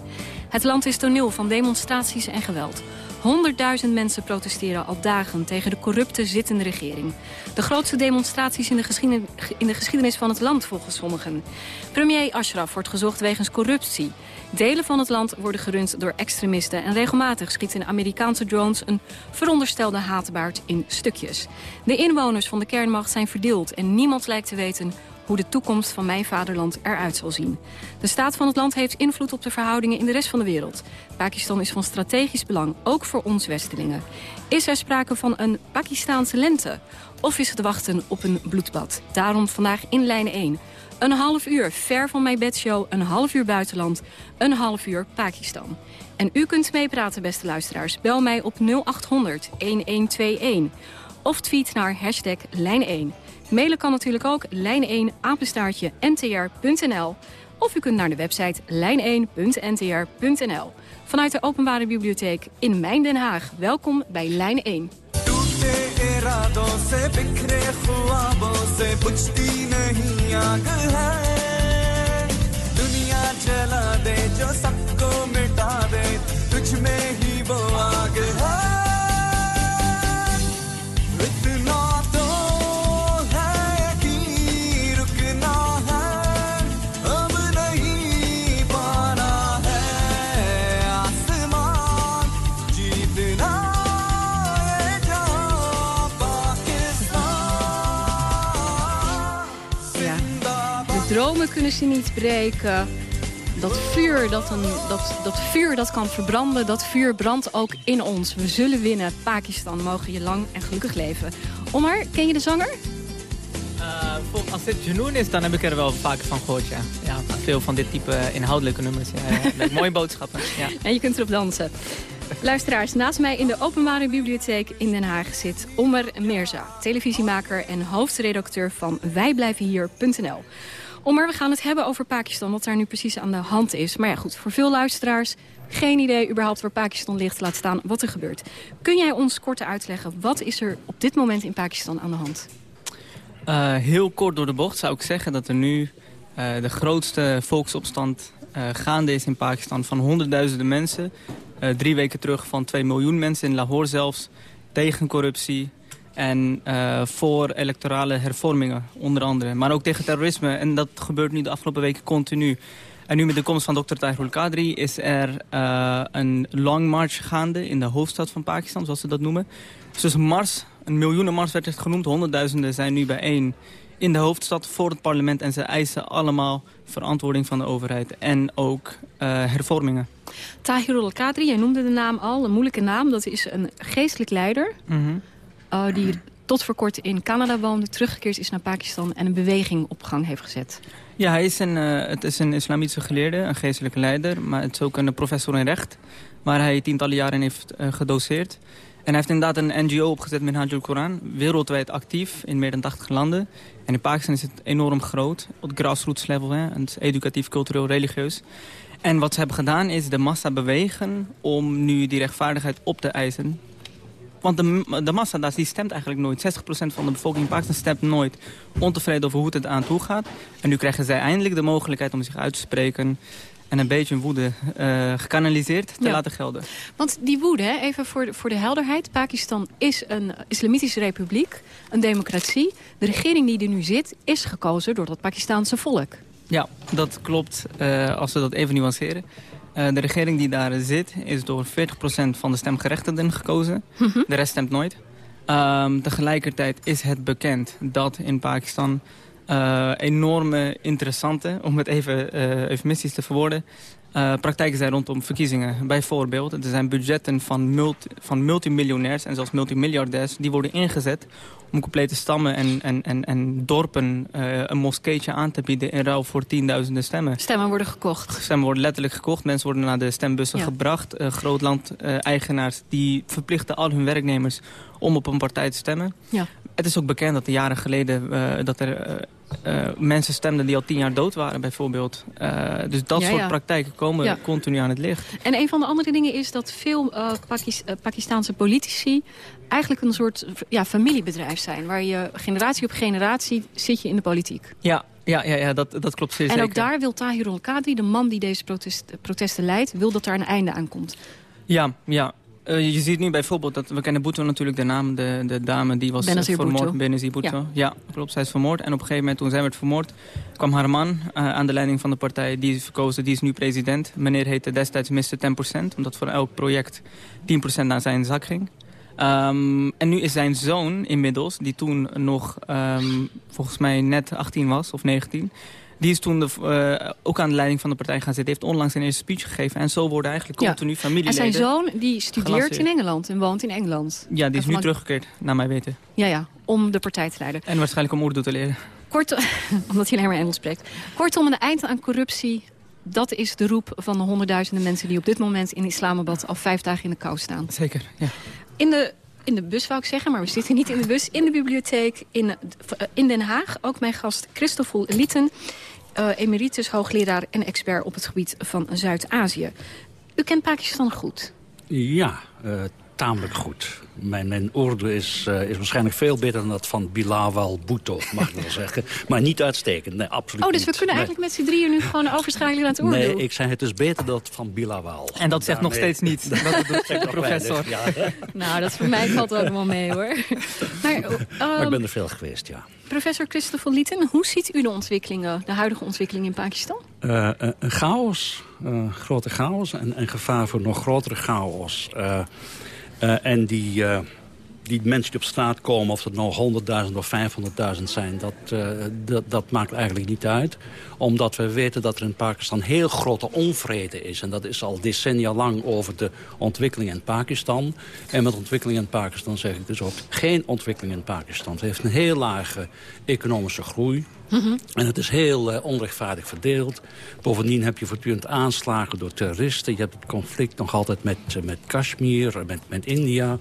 Het land is toneel van demonstraties en geweld. Honderdduizend mensen protesteren al dagen tegen de corrupte zittende regering. De grootste demonstraties in de, geschiedenis, in de geschiedenis van het land volgens sommigen. Premier Ashraf wordt gezocht wegens corruptie. Delen van het land worden gerund door extremisten... en regelmatig schieten Amerikaanse drones een veronderstelde haatbaard in stukjes. De inwoners van de kernmacht zijn verdeeld en niemand lijkt te weten hoe de toekomst van mijn vaderland eruit zal zien. De staat van het land heeft invloed op de verhoudingen in de rest van de wereld. Pakistan is van strategisch belang, ook voor ons Westelingen. Is er sprake van een Pakistaanse lente? Of is het wachten op een bloedbad? Daarom vandaag in lijn 1... Een half uur ver van mijn bedshow, een half uur buitenland, een half uur Pakistan. En u kunt meepraten, beste luisteraars. Bel mij op 0800 1121 of tweet naar hashtag lijn1. Mailen kan natuurlijk ook lijn1 apenstaartje ntr.nl of u kunt naar de website lijn1.ntr.nl. Vanuit de Openbare Bibliotheek in Mijn Den Haag. Welkom bij Lijn 1. आग है दुनिया जला दे जो सबको मिटा दे तुझ में ही वो आग है kunnen ze niet breken. Dat vuur dat, een, dat, dat vuur dat kan verbranden, dat vuur brandt ook in ons. We zullen winnen. Pakistan mogen je lang en gelukkig leven. Omar, ken je de zanger? Uh, als het Junoon is, dan heb ik er wel vaak van gehoord, ja. ja veel van dit type inhoudelijke nummers. Ja, mooie boodschappen, ja. En je kunt erop dansen. Luisteraars, naast mij in de Openbare Bibliotheek in Den Haag zit Omar Mirza, televisiemaker en hoofdredacteur van wijblijvenhier.nl. Omar, we gaan het hebben over Pakistan, wat daar nu precies aan de hand is. Maar ja, goed, voor veel luisteraars geen idee überhaupt waar Pakistan ligt, laat staan wat er gebeurt. Kun jij ons kort uitleggen, wat is er op dit moment in Pakistan aan de hand? Uh, heel kort door de bocht zou ik zeggen dat er nu uh, de grootste volksopstand uh, gaande is in Pakistan van honderdduizenden mensen. drie weken terug van 2 miljoen mensen in Lahore zelfs, tegen corruptie, En uh, voor electorale hervormingen, onder andere. Maar ook tegen terrorisme. En dat gebeurt nu de afgelopen weken continu. En nu met de komst van dokter Tahir Kadri is er uh, een long march gaande in de hoofdstad van Pakistan, zoals ze dat noemen. Dus Mars, een miljoenenmars werd het genoemd, honderdduizenden zijn nu bijeen in de hoofdstad voor het parlement. En ze eisen allemaal verantwoording van de overheid en ook uh, hervormingen. Tahir al-Kadri, jij noemde de naam al, een moeilijke naam. Dat is een geestelijk leider mm -hmm. Uh, die tot voor kort in Canada woonde, teruggekeerd is naar Pakistan en een beweging op gang heeft gezet. Ja, hij is een, uh, het is een islamitische geleerde, een geestelijke leider, maar het is ook een professor in recht, waar hij tientallen jaren heeft uh, gedoseerd. En hij heeft inderdaad een NGO opgezet met Hajjul Koran, wereldwijd actief in meer dan 80 landen. En in Pakistan is het enorm groot, op grassroots level, hè, het is educatief, cultureel, religieus. En wat ze hebben gedaan is de massa bewegen om nu die rechtvaardigheid op te eisen. Want de, de massa daar, die stemt eigenlijk nooit. 60% van de bevolking in Pakistan stemt nooit ontevreden over hoe het aan toe gaat. En nu krijgen zij eindelijk de mogelijkheid om zich uit te spreken en een beetje woede uh, gekanaliseerd te ja. laten gelden. Want die woede, even voor de, voor de helderheid. Pakistan is een islamitische republiek, een democratie. De regering die er nu zit, is gekozen door het Pakistanse volk. Ja, dat klopt, uh, als we dat even nuanceren. Uh, de regering die daar zit is door 40% van de stemgerechtigden gekozen. Mm -hmm. De rest stemt nooit. Um, tegelijkertijd is het bekend dat in Pakistan uh, enorme interessante, om het even uh, eufemistisch te verwoorden, uh, praktijken zijn rondom verkiezingen. Bijvoorbeeld, er zijn budgetten van, multi, van multimiljonairs en zelfs multimiljardairs... die worden ingezet om complete stammen en, en, en, en dorpen uh, een moskeetje aan te bieden... in ruil voor tienduizenden stemmen. Stemmen worden gekocht. Stemmen worden letterlijk gekocht. Mensen worden naar de stembussen ja. gebracht. Uh, grootland-eigenaars die verplichten al hun werknemers om op een partij te stemmen. Ja. Het is ook bekend dat er jaren geleden dat er uh, mensen stemden die al tien jaar dood waren bijvoorbeeld. Uh, dus dat ja, soort ja. praktijken komen Ja. continu aan het licht. En een van de andere dingen is dat veel uh, Pakis uh, Pakistanse politici eigenlijk een soort ja, familiebedrijf zijn. Waar je generatie op generatie zit je in de politiek. Ja, ja, ja, ja dat, dat klopt zeer en zeker. ook daar wil Tahir al-Kadri, de man die deze protest, protesten leidt, wil dat daar een einde aan komt. Ja, ja. Uh, je ziet nu bijvoorbeeld dat we kennen Bhutto natuurlijk de naam, de, de dame die was Benazir vermoord. Benazir Bhutto. Ja. Ja. klopt. Zij is vermoord. En op een gegeven moment toen zij werd vermoord, kwam haar man uh, aan de leiding van de partij. Die is verkozen, die is nu president. Meneer heette destijds Mr. 10%, omdat voor elk project 10% naar zijn zak ging. Um, en nu is zijn zoon inmiddels, die toen nog um, volgens mij net 18 was, of 19... Die is toen de, uh, ook aan de leiding van de partij gaan zitten. heeft onlangs een eerste speech gegeven. En zo worden eigenlijk continu ja. familieleden En zijn zoon die studeert gelanceerd. in Engeland en woont in Engeland. Ja, die is En nu teruggekeerd, naar mij weten. Ja, ja, om de partij te leiden. En waarschijnlijk om Urdu te leren. Kort, omdat hij alleen maar Engels spreekt. Kortom, een eind aan corruptie. Dat is de roep van de honderdduizenden mensen die op dit moment in Islamabad al vijf dagen in de kou staan. Zeker, ja. In de, in de bus wou ik zeggen, maar we zitten niet in de bus. In de bibliotheek in, in Den Haag. Ook mijn gast Christoffel Lieten. Uh, emeritus hoogleraar en expert op het gebied van Zuid-Azië. U kent Pakistan goed? Ja, uh, tamelijk goed. Mijn, mijn Urdu is, uh, is waarschijnlijk veel beter dan dat van Bilawal Bhutto, mag ik wel zeggen. Maar niet uitstekend, nee, absoluut Oh, dus we niet. kunnen nee. eigenlijk met z'n drieën nu gewoon overschakelen naar het Urdu? Nee, ik zei het is beter dan dat van Bilawal. En dat zegt nog steeds niet. Dat doet de professor. Ja. Nou, dat voor mij valt ook wel mee, hoor. Maar, um, maar ik ben er veel geweest, ja. Professor Christopher Lieten, hoe ziet u de ontwikkelingen, de huidige ontwikkelingen in Pakistan? Uh, een chaos, uh, grote chaos en, en gevaar voor nog grotere chaos. Uh, en die, die mensen die op straat komen, of het nou 100.000 of 500.000 zijn, dat, dat, dat maakt eigenlijk niet uit omdat we weten dat er in Pakistan heel grote onvrede is. En dat is al decennia lang over de ontwikkeling in Pakistan. En met ontwikkeling in Pakistan zeg ik dus ook geen ontwikkeling in Pakistan. Het heeft een heel lage economische groei. En het is heel uh, onrechtvaardig verdeeld. Bovendien heb je voortdurend aanslagen door terroristen. Je hebt het conflict nog altijd met, uh, met Kashmir, met, met India.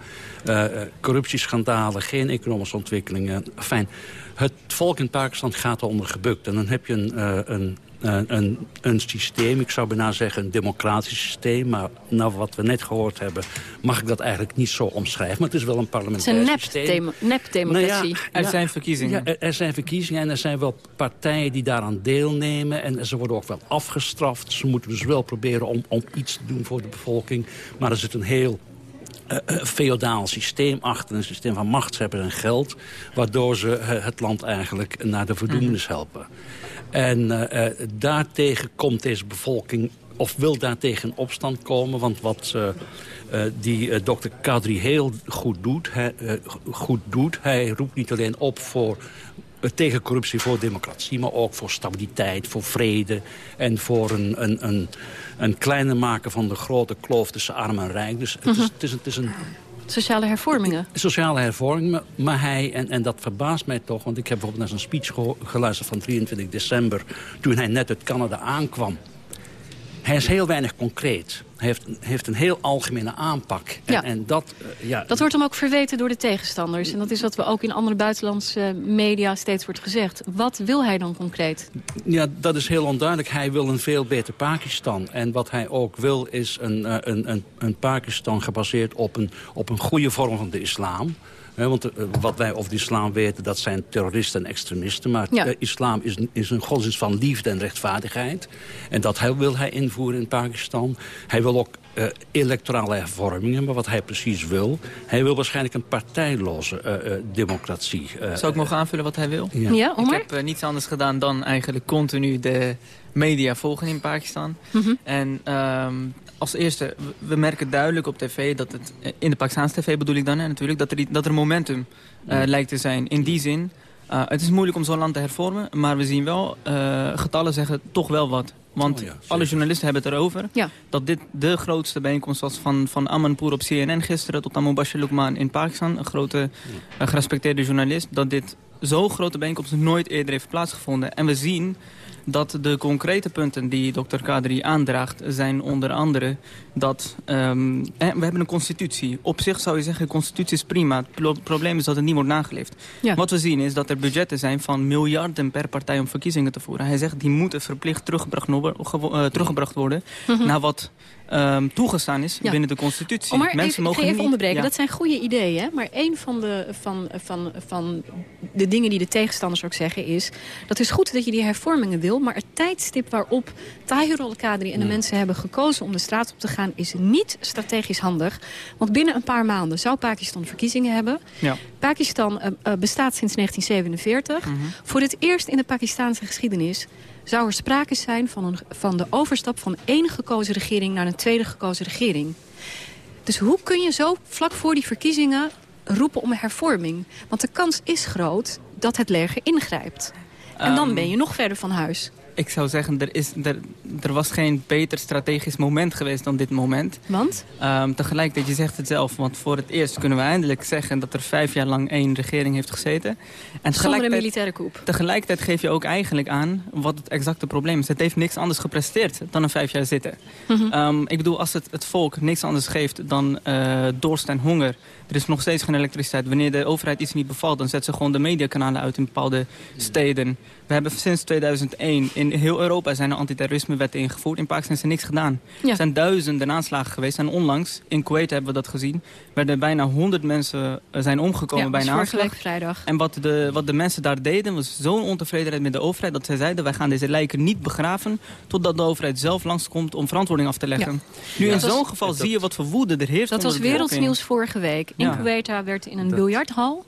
Uh, corruptieschandalen, geen economische ontwikkelingen. Fijn. Het volk in Pakistan gaat eronder gebukt. En dan heb je een, een, een, een systeem, ik zou bijna zeggen een democratisch systeem. Maar nou, wat we net gehoord hebben, mag ik dat eigenlijk niet zo omschrijven. Maar het is wel een parlementair het is een systeem. nep-democratie. Nou ja, er ja, zijn verkiezingen. Ja, er, er zijn verkiezingen en er zijn wel partijen die daaraan deelnemen. En ze worden ook wel afgestraft. Ze moeten dus wel proberen om, om iets te doen voor de bevolking. Maar er zit een heel uh, feodaal systeem achter. Een systeem van machtshebbers en geld. Waardoor ze uh, het land eigenlijk naar de verdoemenis helpen. En uh, daartegen komt deze bevolking... of wil daartegen in opstand komen. Want wat die dokter Kadri heel goed doet, hij, goed doet... hij roept niet alleen op voor tegen corruptie, voor democratie... maar ook voor stabiliteit, voor vrede... en voor een, een, een, een kleiner maken van de grote kloof tussen arm en rijk. Dus het, is, het, is, het is een Sociale hervormingen? Sociale hervormingen, maar hij, en, en dat verbaast mij toch... want ik heb bijvoorbeeld naar zijn speech geluisterd van 23 december... toen hij net uit Canada aankwam. Hij is heel weinig concreet. Hij heeft, heeft een heel algemene aanpak. En, ja. en dat, uh, ja, dat wordt hem ook verweten door de tegenstanders. En dat is wat we ook in andere buitenlandse media steeds wordt gezegd. Wat wil hij dan concreet? Ja, dat is heel onduidelijk. Hij wil een veel beter Pakistan. En wat hij ook wil is een, uh, een, een, een Pakistan gebaseerd op een, op een goede vorm van de islam. He, want uh, wat wij over de islam weten, dat zijn terroristen en extremisten. Maar ja. uh, islam is, is een godsdienst van liefde en rechtvaardigheid. En dat hij, wil hij invoeren in Pakistan. Hij wil ook uh, electorale hervormingen, maar wat hij precies wil... hij wil waarschijnlijk een partijloze democratie. Zou ik mogen aanvullen wat hij wil? Ja, ja Ik heb niets anders gedaan dan eigenlijk continu de media volgen in Pakistan. Mm -hmm. En um, als eerste, we merken duidelijk op tv dat het... In de Pakistaanse tv bedoel ik dan hè, natuurlijk... dat er, dat er momentum uh, ja. lijkt te zijn. In die zin, uh, het is moeilijk om zo'n land te hervormen... maar we zien wel, uh, getallen zeggen toch wel wat. Want oh ja, alle journalisten hebben het erover. Ja. Dat dit de grootste bijeenkomst was van, van Amanpour op CNN gisteren... tot aan Mubashir Lukman in Pakistan, een grote ja. gerespecteerde journalist... dat dit zo'n grote bijeenkomst nooit eerder heeft plaatsgevonden. En we zien dat de concrete punten die dokter Kadri aandraagt... zijn onder andere dat... Um, we hebben een constitutie. Op zich zou je zeggen, de constitutie is prima. Het pro probleem is dat het niet wordt nageleefd. Ja. Wat we zien is dat er budgetten zijn van miljarden per partij... om verkiezingen te voeren. Hij zegt, die moeten verplicht teruggebracht, teruggebracht worden... -hmm. naar wat um, toegestaan is ja. binnen de constitutie. Oh, maar Mensen even, mogen ik ga even niet, onderbreken. Ja. Dat zijn goede ideeën. Hè? Maar een van de, van, van, van de dingen die de tegenstanders ook zeggen is... dat is goed dat je die hervormingen wil... maar het tijdstip waarop Tahir al-Kadri en de Mm. mensen hebben gekozen... om de straat op te gaan is niet strategisch handig. Want binnen een paar maanden zou Pakistan verkiezingen hebben. Ja. Pakistan uh, uh, bestaat sinds 1947. Mhm. Voor het eerst in de Pakistanse geschiedenis zou er sprake zijn van, een, van de overstap van één gekozen regering naar een tweede gekozen regering. Dus hoe kun je zo vlak voor die verkiezingen roepen om een hervorming? Want de kans is groot dat het leger ingrijpt. En dan Um, ben je nog verder van huis. Ik zou zeggen, er, is, er, er was geen beter strategisch moment geweest dan dit moment. Want? Um, tegelijkertijd, je zegt het zelf, want voor het eerst kunnen we eindelijk zeggen... dat er vijf jaar lang één regering heeft gezeten. En Zonder een militaire coup. Tegelijkertijd geef je ook eigenlijk aan wat het exacte probleem is. Het heeft niks anders gepresteerd dan een vijf jaar zitten. Mm -hmm. um, ik bedoel, als het, het volk niks anders geeft dan uh, dorst en honger... Er is nog steeds geen elektriciteit. Wanneer de overheid iets niet bevalt, dan zet ze gewoon de mediakanalen uit in bepaalde steden. We hebben sinds 2001 in heel Europa zijn er antiterrorismewetten ingevoerd. In Pakistan is er niks gedaan. Ja. Er zijn duizenden aanslagen geweest. En onlangs, in Kuwait hebben we dat gezien, werden bijna 100 mensen eh, zijn omgekomen ja, bij een vorige aanslag. vrijdag. En wat de, wat de mensen daar deden, was zo'n ontevredenheid met de overheid... dat zij zeiden, wij gaan deze lijken niet begraven... totdat de overheid zelf langskomt om verantwoording af te leggen. Ja. Nu Ja. in zo'n geval zie je wat voor woede er heerst Dat was wereldnieuws vorige week. In Ja. Kuwait werd in een biljarthal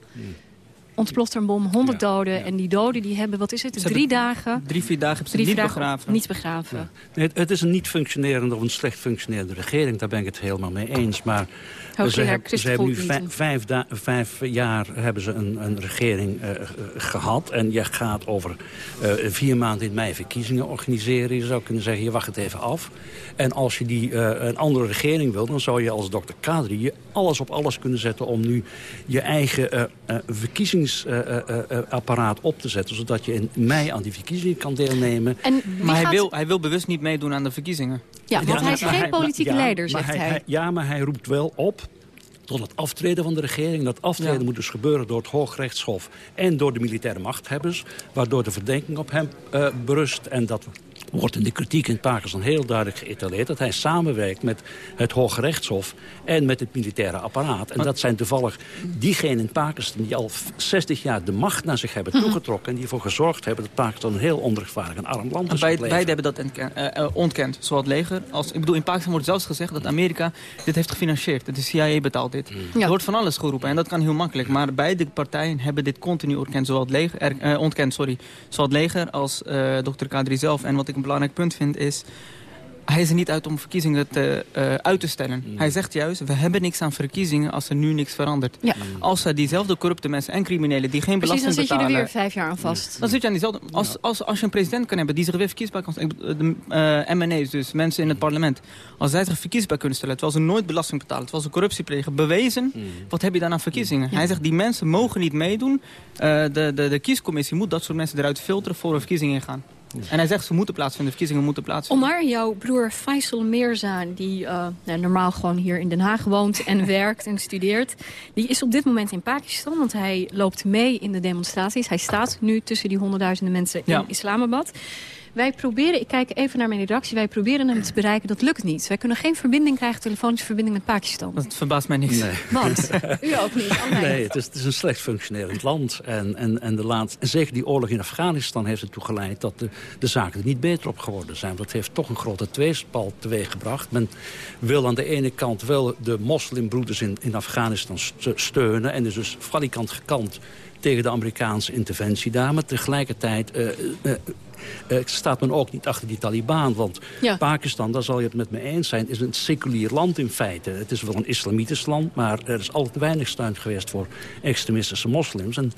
ontploft er een bom, 100 doden. En die doden die hebben, wat is het, Ze drie hebben dagen... Drie, vier dagen hebben ze niet dagen begraven. Niet begraven. Nee, Het, het is een niet functionerende of een slecht functionerende regering. Daar ben ik het helemaal mee eens. Maar ze, Hoogleraar heb- ze hebben nu vijf, vijf, jaar hebben ze een, een regering eh, eh, gehad. En je gaat over eh, vier maanden in mei verkiezingen organiseren. Je zou kunnen zeggen, je wacht het even af. En als je die, een andere regering wil, dan zou je als dokter Kadri... je alles op alles kunnen zetten om nu je eigen eh, verkiezingsapparaat op te zetten. Zodat je in mei aan die verkiezingen kan deelnemen. En Maar hij wil, hij wil bewust niet meedoen aan de verkiezingen. Ja, want hij is geen politieke leider, zegt hij. Ja, maar hij roept wel op tot het aftreden van de regering. Dat aftreden Ja. moet dus gebeuren door het Hoogrechtshof en door de militaire machthebbers. Waardoor de verdenking op hem eh, berust. En dat wordt in de kritiek in Pakistan heel duidelijk geëtaleerd... dat hij samenwerkt met het Hoge Rechtshof en met het militaire apparaat. En dat zijn toevallig diegenen in Pakistan die al 60 jaar de macht naar zich hebben toegetrokken... en die ervoor gezorgd hebben dat Pakistan een heel onrechtvaardig en arm land is Beide, beide hebben dat ontken, uh, ontkend, zowel het leger als... Ik bedoel, in Pakistan wordt zelfs gezegd dat Amerika dit heeft gefinancierd. De CIA betaalt dit. Hmm. Er wordt van alles geroepen en dat kan heel makkelijk. Maar beide partijen hebben dit continu ontkend, zowel het leger, er, uh, ontkend, sorry, zowel het leger als uh, dokter Kadri zelf. En wat ik een belangrijk punt vind is hij is er niet uit om verkiezingen te, uh, uit te stellen. Hmm. Hij zegt juist, we hebben niks aan verkiezingen als er nu niks verandert. Ja. Als er diezelfde corrupte mensen en criminelen die geen Precies, belasting dan zit je betalen... er weer vijf jaar aan vast. Dan zit je aan diezelfde... Als, als, als je een president kan hebben die zich weer verkiesbaar kan stellen... De uh, MNE's, dus mensen in het parlement... Als zij zich verkiesbaar kunnen stellen... terwijl ze nooit belasting betalen... terwijl ze corruptie plegen... bewezen, wat heb je dan aan verkiezingen? Hij zegt, die mensen mogen niet meedoen. Uh, de, de, de kiescommissie moet dat soort mensen eruit filteren... voor een verkiezing ingaan. En hij zegt ze moeten plaatsvinden, verkiezingen moeten plaatsvinden. Omar, jouw broer Faisal Mirza, die uh, nou, normaal gewoon hier in Den Haag woont en werkt en studeert. Die is op dit moment in Pakistan, want hij loopt mee in de demonstraties. Hij staat nu tussen die honderdduizenden mensen in Ja. Islamabad. Wij proberen, ik kijk even naar mijn redactie, wij proberen hem te bereiken. Dat lukt niet. Wij kunnen geen verbinding krijgen, telefonische verbinding met Pakistan. Dat verbaast mij niks. Nee. Want? U ook niet? Oh, nee. Het is, het is een slecht functionerend land. En, en, en, de en zeker die oorlog in Afghanistan heeft ertoe geleid... dat de, de zaken er niet beter op geworden zijn. Dat heeft toch een grote tweespal teweeggebracht. Men wil aan de ene kant wel de moslimbroeders in, in Afghanistan st- steunen... en is dus valikant gekant tegen de Amerikaanse interventie daar. Maar tegelijkertijd... Uh, uh, uh, staat men ook niet achter die Taliban. Want Ja. Pakistan, daar zal je het met me eens zijn... is een seculier land in feite. Het is wel een islamitisch land... maar er is altijd weinig steun geweest voor extremistische moslims. En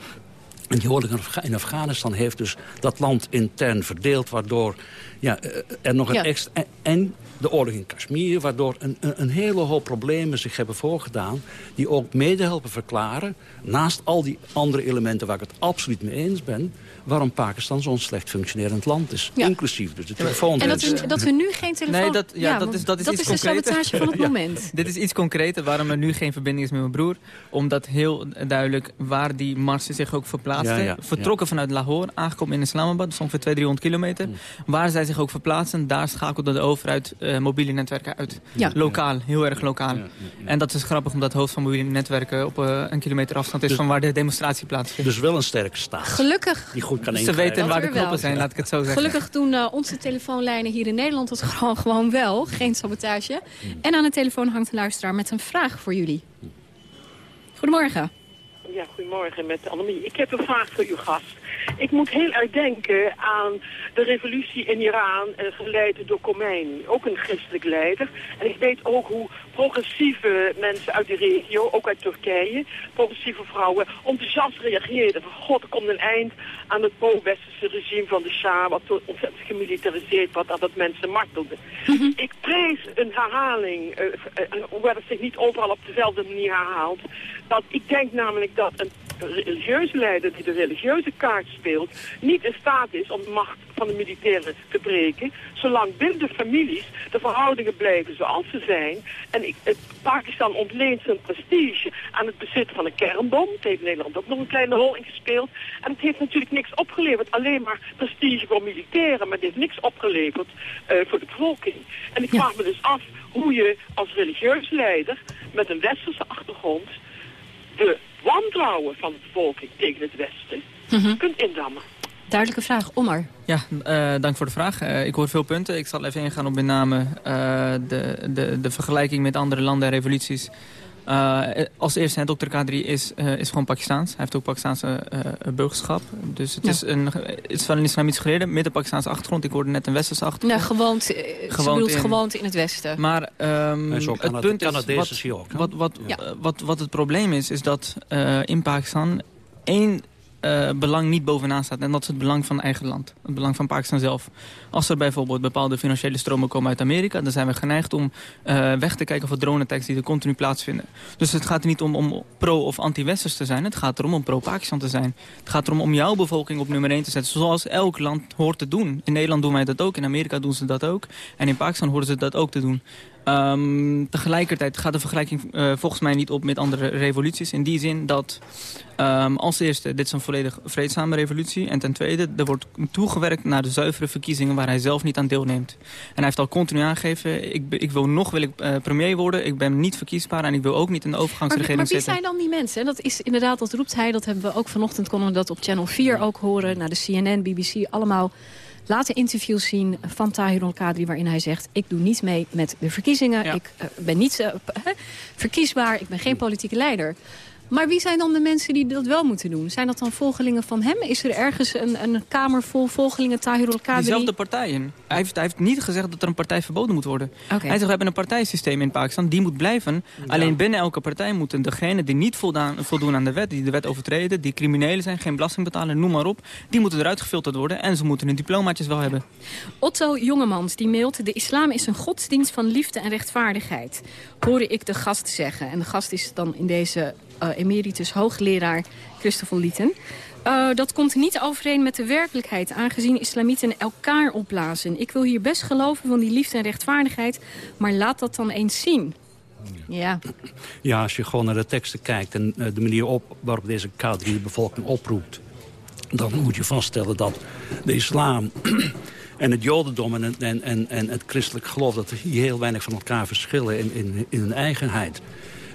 en die oorlog in Afghanistan heeft dus dat land intern verdeeld... waardoor ja, eh, er nog een Ja. extra... En de oorlog in Kashmir, waardoor een, een, een hele hoop problemen zich hebben voorgedaan... die ook mede helpen verklaren, naast al die andere elementen... waar ik het absoluut mee eens ben... waarom Pakistan zo'n slecht functionerend land is. Ja. Inclusief dus de telefoon. En dat we, dat we nu geen telefoon... Nee, dat, ja, dat is, dat is iets de concreter. sabotage van het Ja. moment. Dit is iets concreter waarom er nu geen verbinding is met mijn broer. Omdat heel duidelijk waar die marsen zich ook verplaatsten. Ja, ja, Vertrokken vanuit Lahore, aangekomen in Islamabad, dat is ongeveer 200, 300 kilometer. Mm. Waar zij zich ook verplaatsen, daar schakelde de overheid eh, mobiele netwerken uit. Ja. Lokaal, heel erg lokaal. En dat is grappig omdat het hoofd van mobiele netwerken op eh, een kilometer afstand is Dus- van waar de demonstratie plaatsvindt. Dus wel een sterke staat. Gelukkig, Die goed kan Ze weten waar de knoppen zijn, laat ik het zo zeggen. gelukkig doen eh, onze telefoonlijnen hier in Nederland het gewoon, gewoon wel. Geen sabotage. En aan de telefoon hangt een luisteraar met een vraag voor jullie. Goedemorgen. Ja, goedemorgen met Annemie. Ik heb een vraag voor uw gast. Ik moet heel erg denken aan de revolutie in Iran, eh, geleid door Khomeini, ook een christelijk leider. En ik weet ook hoe progressieve mensen uit de regio, ook uit Turkije, progressieve vrouwen, enthousiast reageerden. Van god, er komt een eind aan het pro-westerse regime van de Shah, wat zo ontzettend gemilitariseerd wordt, dat het mensen martelde. Ik prees een herhaling, hoewel het zich niet overal op dezelfde manier herhaalt, dat ik denk namelijk dat een religieuze leider die de religieuze kaart speelt, niet in staat is om de macht van de militairen te breken, zolang binnen de families de verhoudingen blijven zoals ze zijn. En ik, het, Pakistan ontleent zijn prestige aan het bezitten van een kernbom. Het heeft Nederland ook nog een kleine rol in gespeeld. En het heeft natuurlijk niks opgeleverd, alleen maar prestige voor militairen, maar het heeft niks opgeleverd eh, voor de bevolking. En ik vraag me dus af hoe je als religieus leider met een westerse achtergrond de wantrouwen van de bevolking tegen het Westen Mhm. kunt indammen. Duidelijke vraag. Omar. Ja, eh, dank voor de vraag. Eh, ik hoor veel punten. Ik zal even ingaan op met name eh, de, de, de vergelijking met andere landen en revoluties. Eh, als eerste, Dr. Kadri is, eh, is gewoon Pakistaans. Hij heeft ook Pakistaanse eh, burgerschap. Dus het, Ja. is een, het is van een islamitisch geleerde met een Pakistaanse achtergrond. Ik hoorde net een westerse achtergrond. Nou, gewoond, Gewoond bedoelt in- gewoond in het Westen. Maar ehm, het Canada- punt is, wat, ook, wat, wat, Ja. wat, wat het probleem is, is dat eh, in Pakistan één eh, belang niet bovenaan staat. En dat is het belang van eigen land. Het belang van Pakistan zelf. Als er bijvoorbeeld bepaalde financiële stromen komen uit Amerika... dan zijn we geneigd om eh, weg te kijken voor drone-attacks die er continu plaatsvinden. Dus het gaat er niet om, om pro- of anti-westers te zijn. Het gaat erom om pro-Pakistan te zijn. Het gaat erom om jouw bevolking op nummer 1 te zetten. Zoals elk land hoort te doen. In Nederland doen wij dat ook. In Amerika doen ze dat ook. En in Pakistan horen ze dat ook te doen. Ehm, tegelijkertijd gaat de vergelijking uh, volgens mij niet op met andere revoluties. In die zin dat um, als eerste, dit is een volledig vreedzame revolutie. En ten tweede, er wordt toegewerkt naar de zuivere verkiezingen waar hij zelf niet aan deelneemt. En hij heeft al continu aangegeven, ik, ik wil nog wil ik, uh, premier worden. Ik ben niet verkiesbaar en ik wil ook niet in de overgangsregering maar, maar wie zitten. zijn dan die mensen? Dat is inderdaad, dat roept hij, dat hebben we ook vanochtend konden we dat op Channel 4 ook horen. Naar de CNN, BBC, allemaal laten interviews zien van Tahir al-Kadri... waarin hij zegt, ik doe niet mee met de verkiezingen. Ik uh, ben niet uh, verkiesbaar, ik ben geen politieke leider. Maar wie zijn dan de mensen die dat wel moeten doen? Zijn dat dan volgelingen van hem? Is er ergens een, een kamer vol volgelingen Tahir al-Kadri? Diezelfde partijen. Hij heeft, hij heeft niet gezegd dat er een partij verboden moet worden. Okay. Hij zegt, we hebben een partijsysteem in Pakistan, die moet blijven. Ja. Alleen binnen elke partij moeten degenen die niet voldaan, voldoen aan de wet... die de wet overtreden, die criminelen zijn, geen belasting betalen, noem maar op... die moeten eruit gefilterd worden en ze moeten hun diplomaatjes wel hebben. Otto Jongemans die mailt... de islam is een godsdienst van liefde en rechtvaardigheid. Hoorde ik de gast zeggen. En de gast is dan in deze emeritus hoogleraar Christopher Lieten. Uh, dat komt niet overeen met de werkelijkheid, aangezien islamieten elkaar opblazen. Ik wil hier best geloven van die liefde en rechtvaardigheid, maar laat dat dan eens zien. Ja. ja, als je gewoon naar de teksten kijkt en uh, de manier op waarop deze K3 de bevolking oproept... dan moet je vaststellen dat de islam en het jodendom en, en, en, en het christelijk geloof... dat hier heel weinig van elkaar verschillen in, in, in hun eigenheid.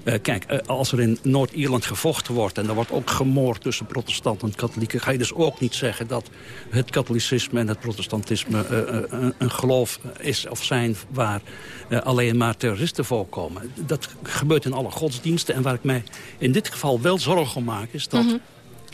Uh, kijk, uh, als er in Noord-Ierland gevochten wordt... en er wordt ook gemoord tussen protestanten en katholieken... ga je dus ook niet zeggen dat het katholicisme en het protestantisme... Uh, een, een geloof is of zijn waar alleen maar terroristen voorkomen. Dat gebeurt in alle godsdiensten. En waar ik mij in dit geval wel zorgen om maak is dat... Mm -hmm.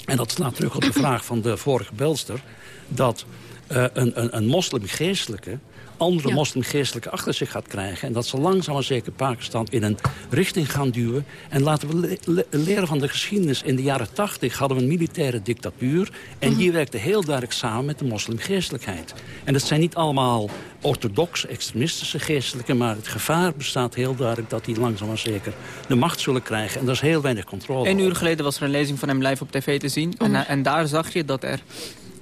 en dat slaat terug op de vraag van de vorige belster... dat een, een, een moslimgeestelijke andere ja. moslimgeestelijke achter zich gaat krijgen. En dat ze langzaam maar zeker Pakistan in een richting gaan duwen. En laten we le le leren van de geschiedenis. In de jaren tachtig hadden we een militaire dictatuur. En mm -hmm. die werkte heel duidelijk samen met de moslimgeestelijkheid. En dat zijn niet allemaal orthodox, extremistische geestelijke... maar het gevaar bestaat heel duidelijk dat die langzaam maar zeker de macht zullen krijgen. En daar is heel weinig controle Een uur geleden was er een lezing van hem live op tv te zien. Mm. En, en daar zag je dat er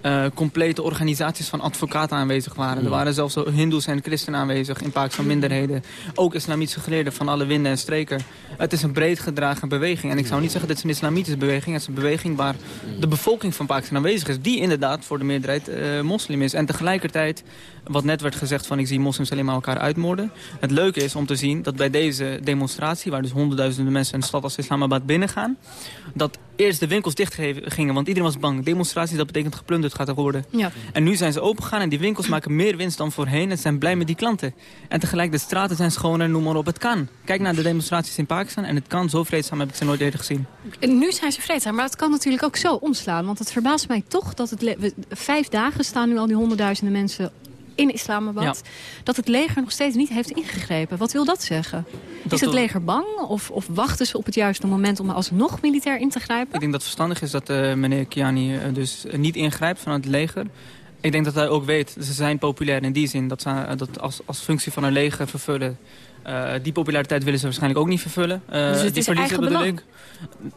uh, complete organisaties van advocaten aanwezig waren. Er waren zelfs hindoes en christenen aanwezig in Pakistan minderheden. Ook islamitische geleerden van alle winden en streken. Het is een breed gedragen beweging. En ik zou niet zeggen dat het een islamitische beweging. Het is een beweging waar de bevolking van Pakistan aanwezig is. Die inderdaad voor de meerderheid uh, moslim is. En tegelijkertijd, wat net werd gezegd van ik zie moslims alleen maar elkaar uitmoorden. Het leuke is om te zien dat bij deze demonstratie... waar dus honderdduizenden mensen een stad als Islamabad binnengaan... dat eerst de winkels dicht gingen, want iedereen was bang. Demonstraties, dat betekent geplunderd gaat er worden. Ja. En nu zijn ze opengegaan en die winkels maken meer winst dan voorheen... en zijn blij met die klanten. En tegelijk, de straten zijn schoner, noem maar op, het kan. Kijk naar de demonstraties in Pakistan en het kan. Zo vreedzaam heb ik ze nooit eerder gezien. En nu zijn ze vreedzaam, maar het kan natuurlijk ook zo omslaan. Want het verbaast mij toch dat het... Vijf dagen staan nu al die honderdduizenden mensen in Islamabad... Ja. dat het leger nog steeds niet heeft ingegrepen. Wat wil dat zeggen? Dat is het leger bang of, of wachten ze op het juiste moment... om alsnog militair in te grijpen? Ik denk dat het verstandig is dat uh, meneer Kiani uh, dus niet ingrijpt van het leger... Ik denk dat hij ook weet, ze zijn populair in die zin... dat ze dat als, als functie van een leger vervullen... Uh, die populariteit willen ze waarschijnlijk ook niet vervullen. Uh, dus het die is eigen belang? Ik.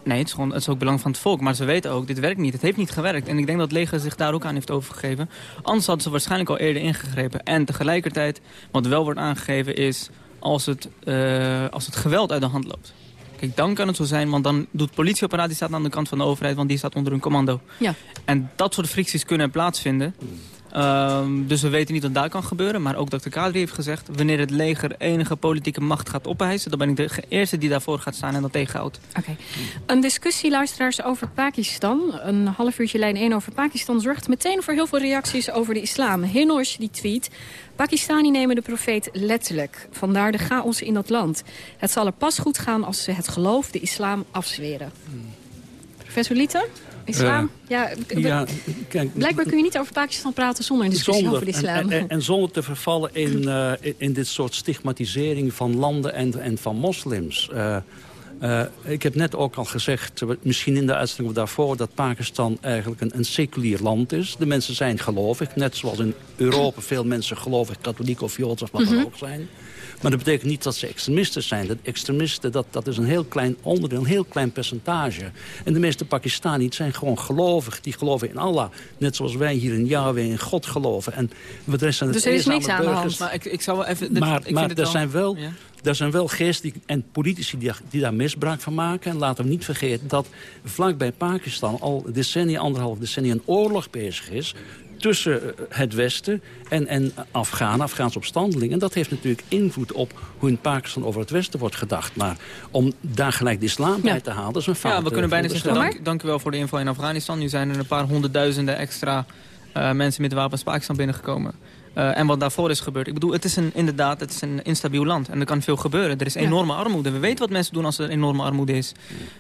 Nee, het is, gewoon, het is ook belang van het volk. Maar ze weten ook, dit werkt niet. Het heeft niet gewerkt. En ik denk dat het leger zich daar ook aan heeft overgegeven. Anders hadden ze waarschijnlijk al eerder ingegrepen. En tegelijkertijd, wat wel wordt aangegeven is... als het, uh, als het geweld uit de hand loopt. Kijk, dan kan het zo zijn, want dan doet politieapparaat... die staat aan de kant van de overheid, want die staat onder een commando. Ja. En dat soort fricties kunnen plaatsvinden... Um, dus we weten niet wat daar kan gebeuren. Maar ook Dr. Kadri heeft gezegd... wanneer het leger enige politieke macht gaat opeisen... dan ben ik de eerste die daarvoor gaat staan en dat tegenhoudt. Oké. Okay. Een discussie, luisteraars, over Pakistan. Een half uurtje lijn 1 over Pakistan... zorgt meteen voor heel veel reacties over de islam. Hinosh die tweet... Pakistani nemen de profeet letterlijk. Vandaar de chaos in dat land. Het zal er pas goed gaan als ze het geloof, de islam, afzweren. Hmm. Professor Lieten? Islam? Uh, ja, ja kijk, blijkbaar kun je niet over Pakistan praten zonder een discussie zonder, over islam. En, en, en, zonder te vervallen in, uh, in dit soort stigmatisering van landen en, en van moslims. Uh, uh, ik heb net ook al gezegd, misschien in de uitzending daarvoor... dat Pakistan eigenlijk een, een seculier land is. De mensen zijn gelovig, net zoals in Europa veel mensen gelovig... katholiek of joods of wat dan -hmm. ook zijn. Maar dat betekent niet dat ze extremisten zijn. Dat extremisten, dat, dat is een heel klein onderdeel, een heel klein percentage. En de meeste Pakistani's zijn gewoon gelovig. Die geloven in Allah. Net zoals wij hier in Yahweh in God geloven. En de rest zijn dus er is niks aan de hand. Maar ik, ik zou wel even... maar ik maar er zijn wel... Ja. Er zijn wel geesten en politici die, die daar misbruik van maken. En laten we niet vergeten dat vlakbij Pakistan al decennia, anderhalf decennia een oorlog bezig is tussen eh, het Westen en, en Afghanen, Afghaanse opstandelingen. En dat heeft natuurlijk invloed op hoe in Pakistan over het Westen wordt gedacht. Maar om daar gelijk de islam bij te halen, dat is een fout. Ja, we kunnen bijna zeggen, dank, dank u wel voor de info in Afghanistan. Nu zijn er een paar honderdduizenden extra eh, mensen met wapens Pakistan binnengekomen. Eh, en wat daarvoor is gebeurd. Ik bedoel, het is een, inderdaad het is een instabiel land. En er kan veel gebeuren. Er is enorme armoede. We weten wat mensen doen als er enorme armoede is.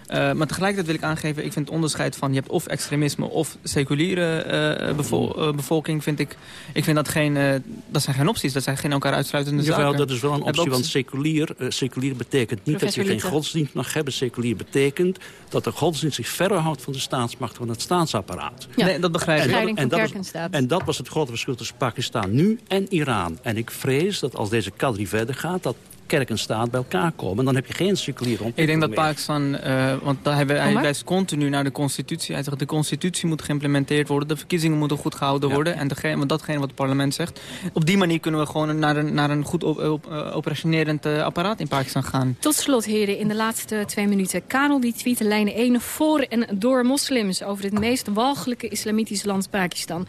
Eh, maar tegelijkertijd wil ik aangeven... ik vind het onderscheid van... je hebt of extremisme of seculiere eh, bevol- bevolking... vind ik... ik vind dat geen... eh, dat zijn geen opties. Dat zijn geen elkaar uitsluitende Jawel, zaken. dat is wel een optie, want seculier, seculier betekent niet dat je geen godsdienst mag hebben. Seculier betekent dat de godsdienst zich verder houdt van de staatsmacht, van het staatsapparaat. Ja. Nee, dat begrijp ik. En dat is- en dat was het grote verschil tussen Pakistan nu en Iran. En ik vrees dat als deze kadri verder gaat, dat kerk en staat bij elkaar komen. En dan heb je geen seculiere Ik denk dat ontwikkeling. Pakistan, eh, want daar hebben, hij wijst continu naar de constitutie. Hij zegt de constitutie moet geïmplementeerd worden, de verkiezingen moeten goed gehouden worden. En degene, want datgene wat het parlement zegt. Op die manier kunnen we gewoon naar een, naar een goed op, op- eh, operationerend eh, apparaat in Pakistan gaan. Tot slot, heren, in de laatste twee minuten. Karel die tweet lijn 1 voor en door moslims... over het meest walgelijke islamitische land Pakistan.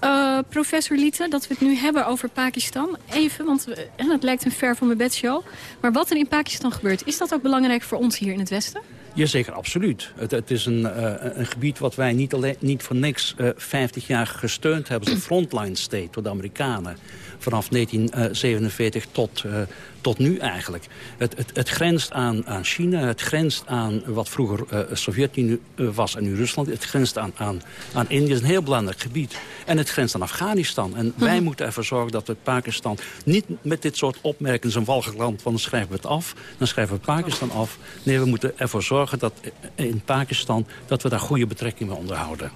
Eh, professor Liete, dat we het nu hebben over Pakistan. Even, want we- en het lijkt een ver van mijn bedshow. Maar wat er in Pakistan gebeurt, is dat ook belangrijk voor ons hier in het Westen? Jazeker, absoluut. Het, het is een, eh, een gebied wat wij niet, alleen, niet voor niks eh 50 jaar gesteund hebben. als een frontline state door de Amerikanen. Vanaf 1947 tot, eh, tot nu eigenlijk. Het, het, het grenst aan, aan China, het grenst aan wat vroeger eh Sovjet-Unie eh, was en nu Rusland. Het grenst aan, aan, aan Indië, het is een heel belangrijk gebied. En het grenst aan Afghanistan. En wij moeten ervoor zorgen dat we Pakistan niet met dit soort opmerkingen... zo'n walgelijk land, want dan schrijven we het af. Dan schrijven we Pakistan af. Nee, we moeten ervoor zorgen dat in Pakistan... dat we daar goede betrekkingen mee onderhouden.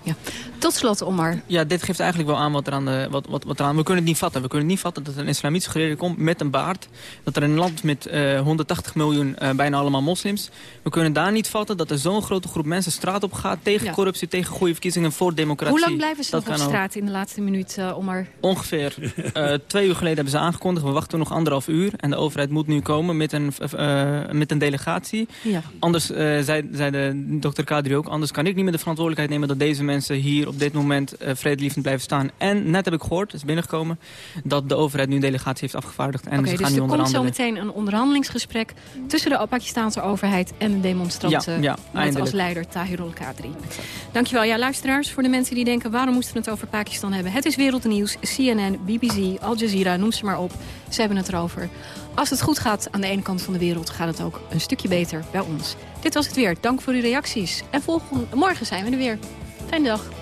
Tot slot, Omar. Ja, dit geeft eigenlijk wel aan wat er aan de... Wat, wat, wat er aan, we kunnen het niet vatten. We kunnen niet vatten dat er een islamitische geleerde komt met een baard. Dat er een land met eh, 180 miljoen, eh, bijna allemaal moslims. We kunnen daar niet vatten dat er zo'n grote groep mensen straat op gaat... tegen Ja. corruptie, tegen goede verkiezingen, voor democratie. Hoe lang blijven ze Dat nog op straat in de laatste minuut, eh, Omar? Ongeveer eh, twee uur geleden hebben ze aangekondigd. We wachten nog anderhalf uur. En de overheid moet nu komen met een, eh, met een delegatie. Ja. Anders, eh, zei, zei de dokter Kadri ook, anders kan ik niet meer de verantwoordelijkheid nemen... dat deze mensen hier op dit moment eh vredelievend blijven staan. En net heb ik gehoord, het is binnengekomen... dat de overheid nu een delegatie heeft afgevaardigd. En ze dus gaan nu komt zo onderhandelen. Meteen een onderhandelingsgesprek... tussen de Pakistanse overheid en de demonstranten... Ja, ja, met als leider Tahirul Kadri. Dankjewel. Ja, luisteraars, voor de mensen die denken... waarom moesten we het over Pakistan hebben? Het is wereldnieuws, CNN, BBC, Al Jazeera, noem ze maar op. Ze hebben het erover. Als het goed gaat aan de ene kant van de wereld... gaat het ook een stukje beter bij ons. Dit was het weer. Dank voor uw reacties. En volgende, morgen zijn we er weer. Fijne dag.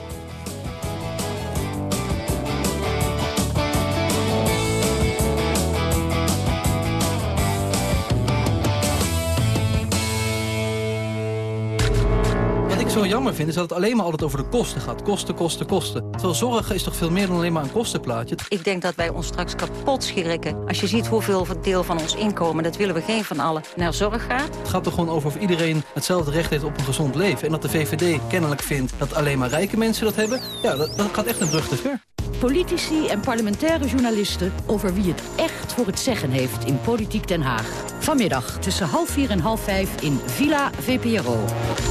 Ik zo jammer vind is dat het alleen maar altijd over de kosten gaat. Kosten, kosten, kosten. Terwijl zorgen is toch veel meer dan alleen maar een kostenplaatje. Ik denk dat wij ons straks kapot schrikken. Als je ziet hoeveel deel van ons inkomen, dat willen we geen van allen, naar zorg gaat. Het gaat toch gewoon over of iedereen hetzelfde recht heeft op een gezond leven. En dat de VVD kennelijk vindt dat alleen maar rijke mensen dat hebben. Ja, dat, dat gaat echt een brug te ver. Politici en parlementaire journalisten over wie het echt voor het zeggen heeft in Politiek Den Haag. Vanmiddag tussen half vier en half vijf in Villa VPRO.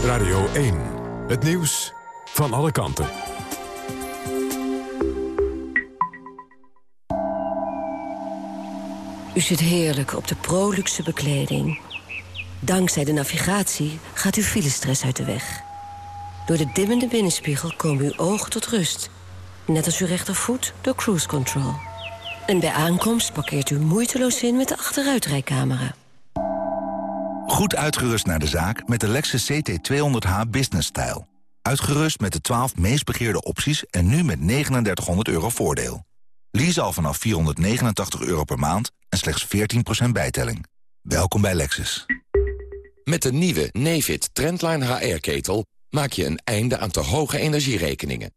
Radio 1. Het nieuws van alle kanten. U zit heerlijk op de Proluxe bekleding. Dankzij de navigatie gaat uw filestress uit de weg. Door de dimmende binnenspiegel komen uw ogen tot rust. Net als uw rechtervoet door cruise control. En bij aankomst parkeert u moeiteloos in met de achteruitrijcamera. Goed uitgerust naar de zaak met de Lexus CT200h Business Style. Uitgerust met de 12 meest begeerde opties en nu met 3900 euro voordeel. Lease al vanaf 489 euro per maand en slechts 14% bijtelling. Welkom bij Lexus. Met de nieuwe Nefit Trendline HR-ketel maak je een einde aan te hoge energierekeningen.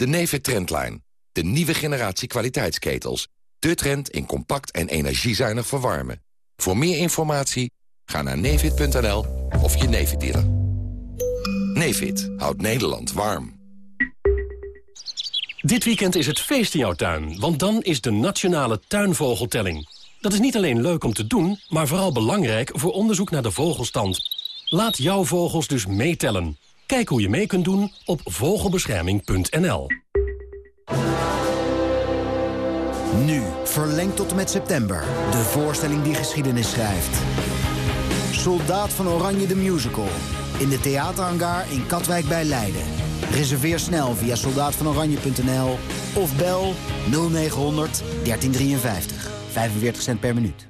De Nefit Trendline, de nieuwe generatie kwaliteitsketels. De trend in compact en energiezuinig verwarmen. Voor meer informatie ga naar nevid.nl of je Nevid dealer. Nevid houdt Nederland warm. Dit weekend is het feest in jouw tuin, want dan is de Nationale Tuinvogeltelling. Dat is niet alleen leuk om te doen, maar vooral belangrijk voor onderzoek naar de vogelstand. Laat jouw vogels dus meetellen. Kijk hoe je mee kunt doen op vogelbescherming.nl. Nu, verlengd tot en met september. De voorstelling die geschiedenis schrijft. Soldaat van Oranje de Musical. In de theaterhangar in Katwijk bij Leiden. Reserveer snel via soldaatvanoranje.nl of bel 0900 1353. 45 cent per minuut.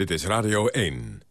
Dit is Radio 1.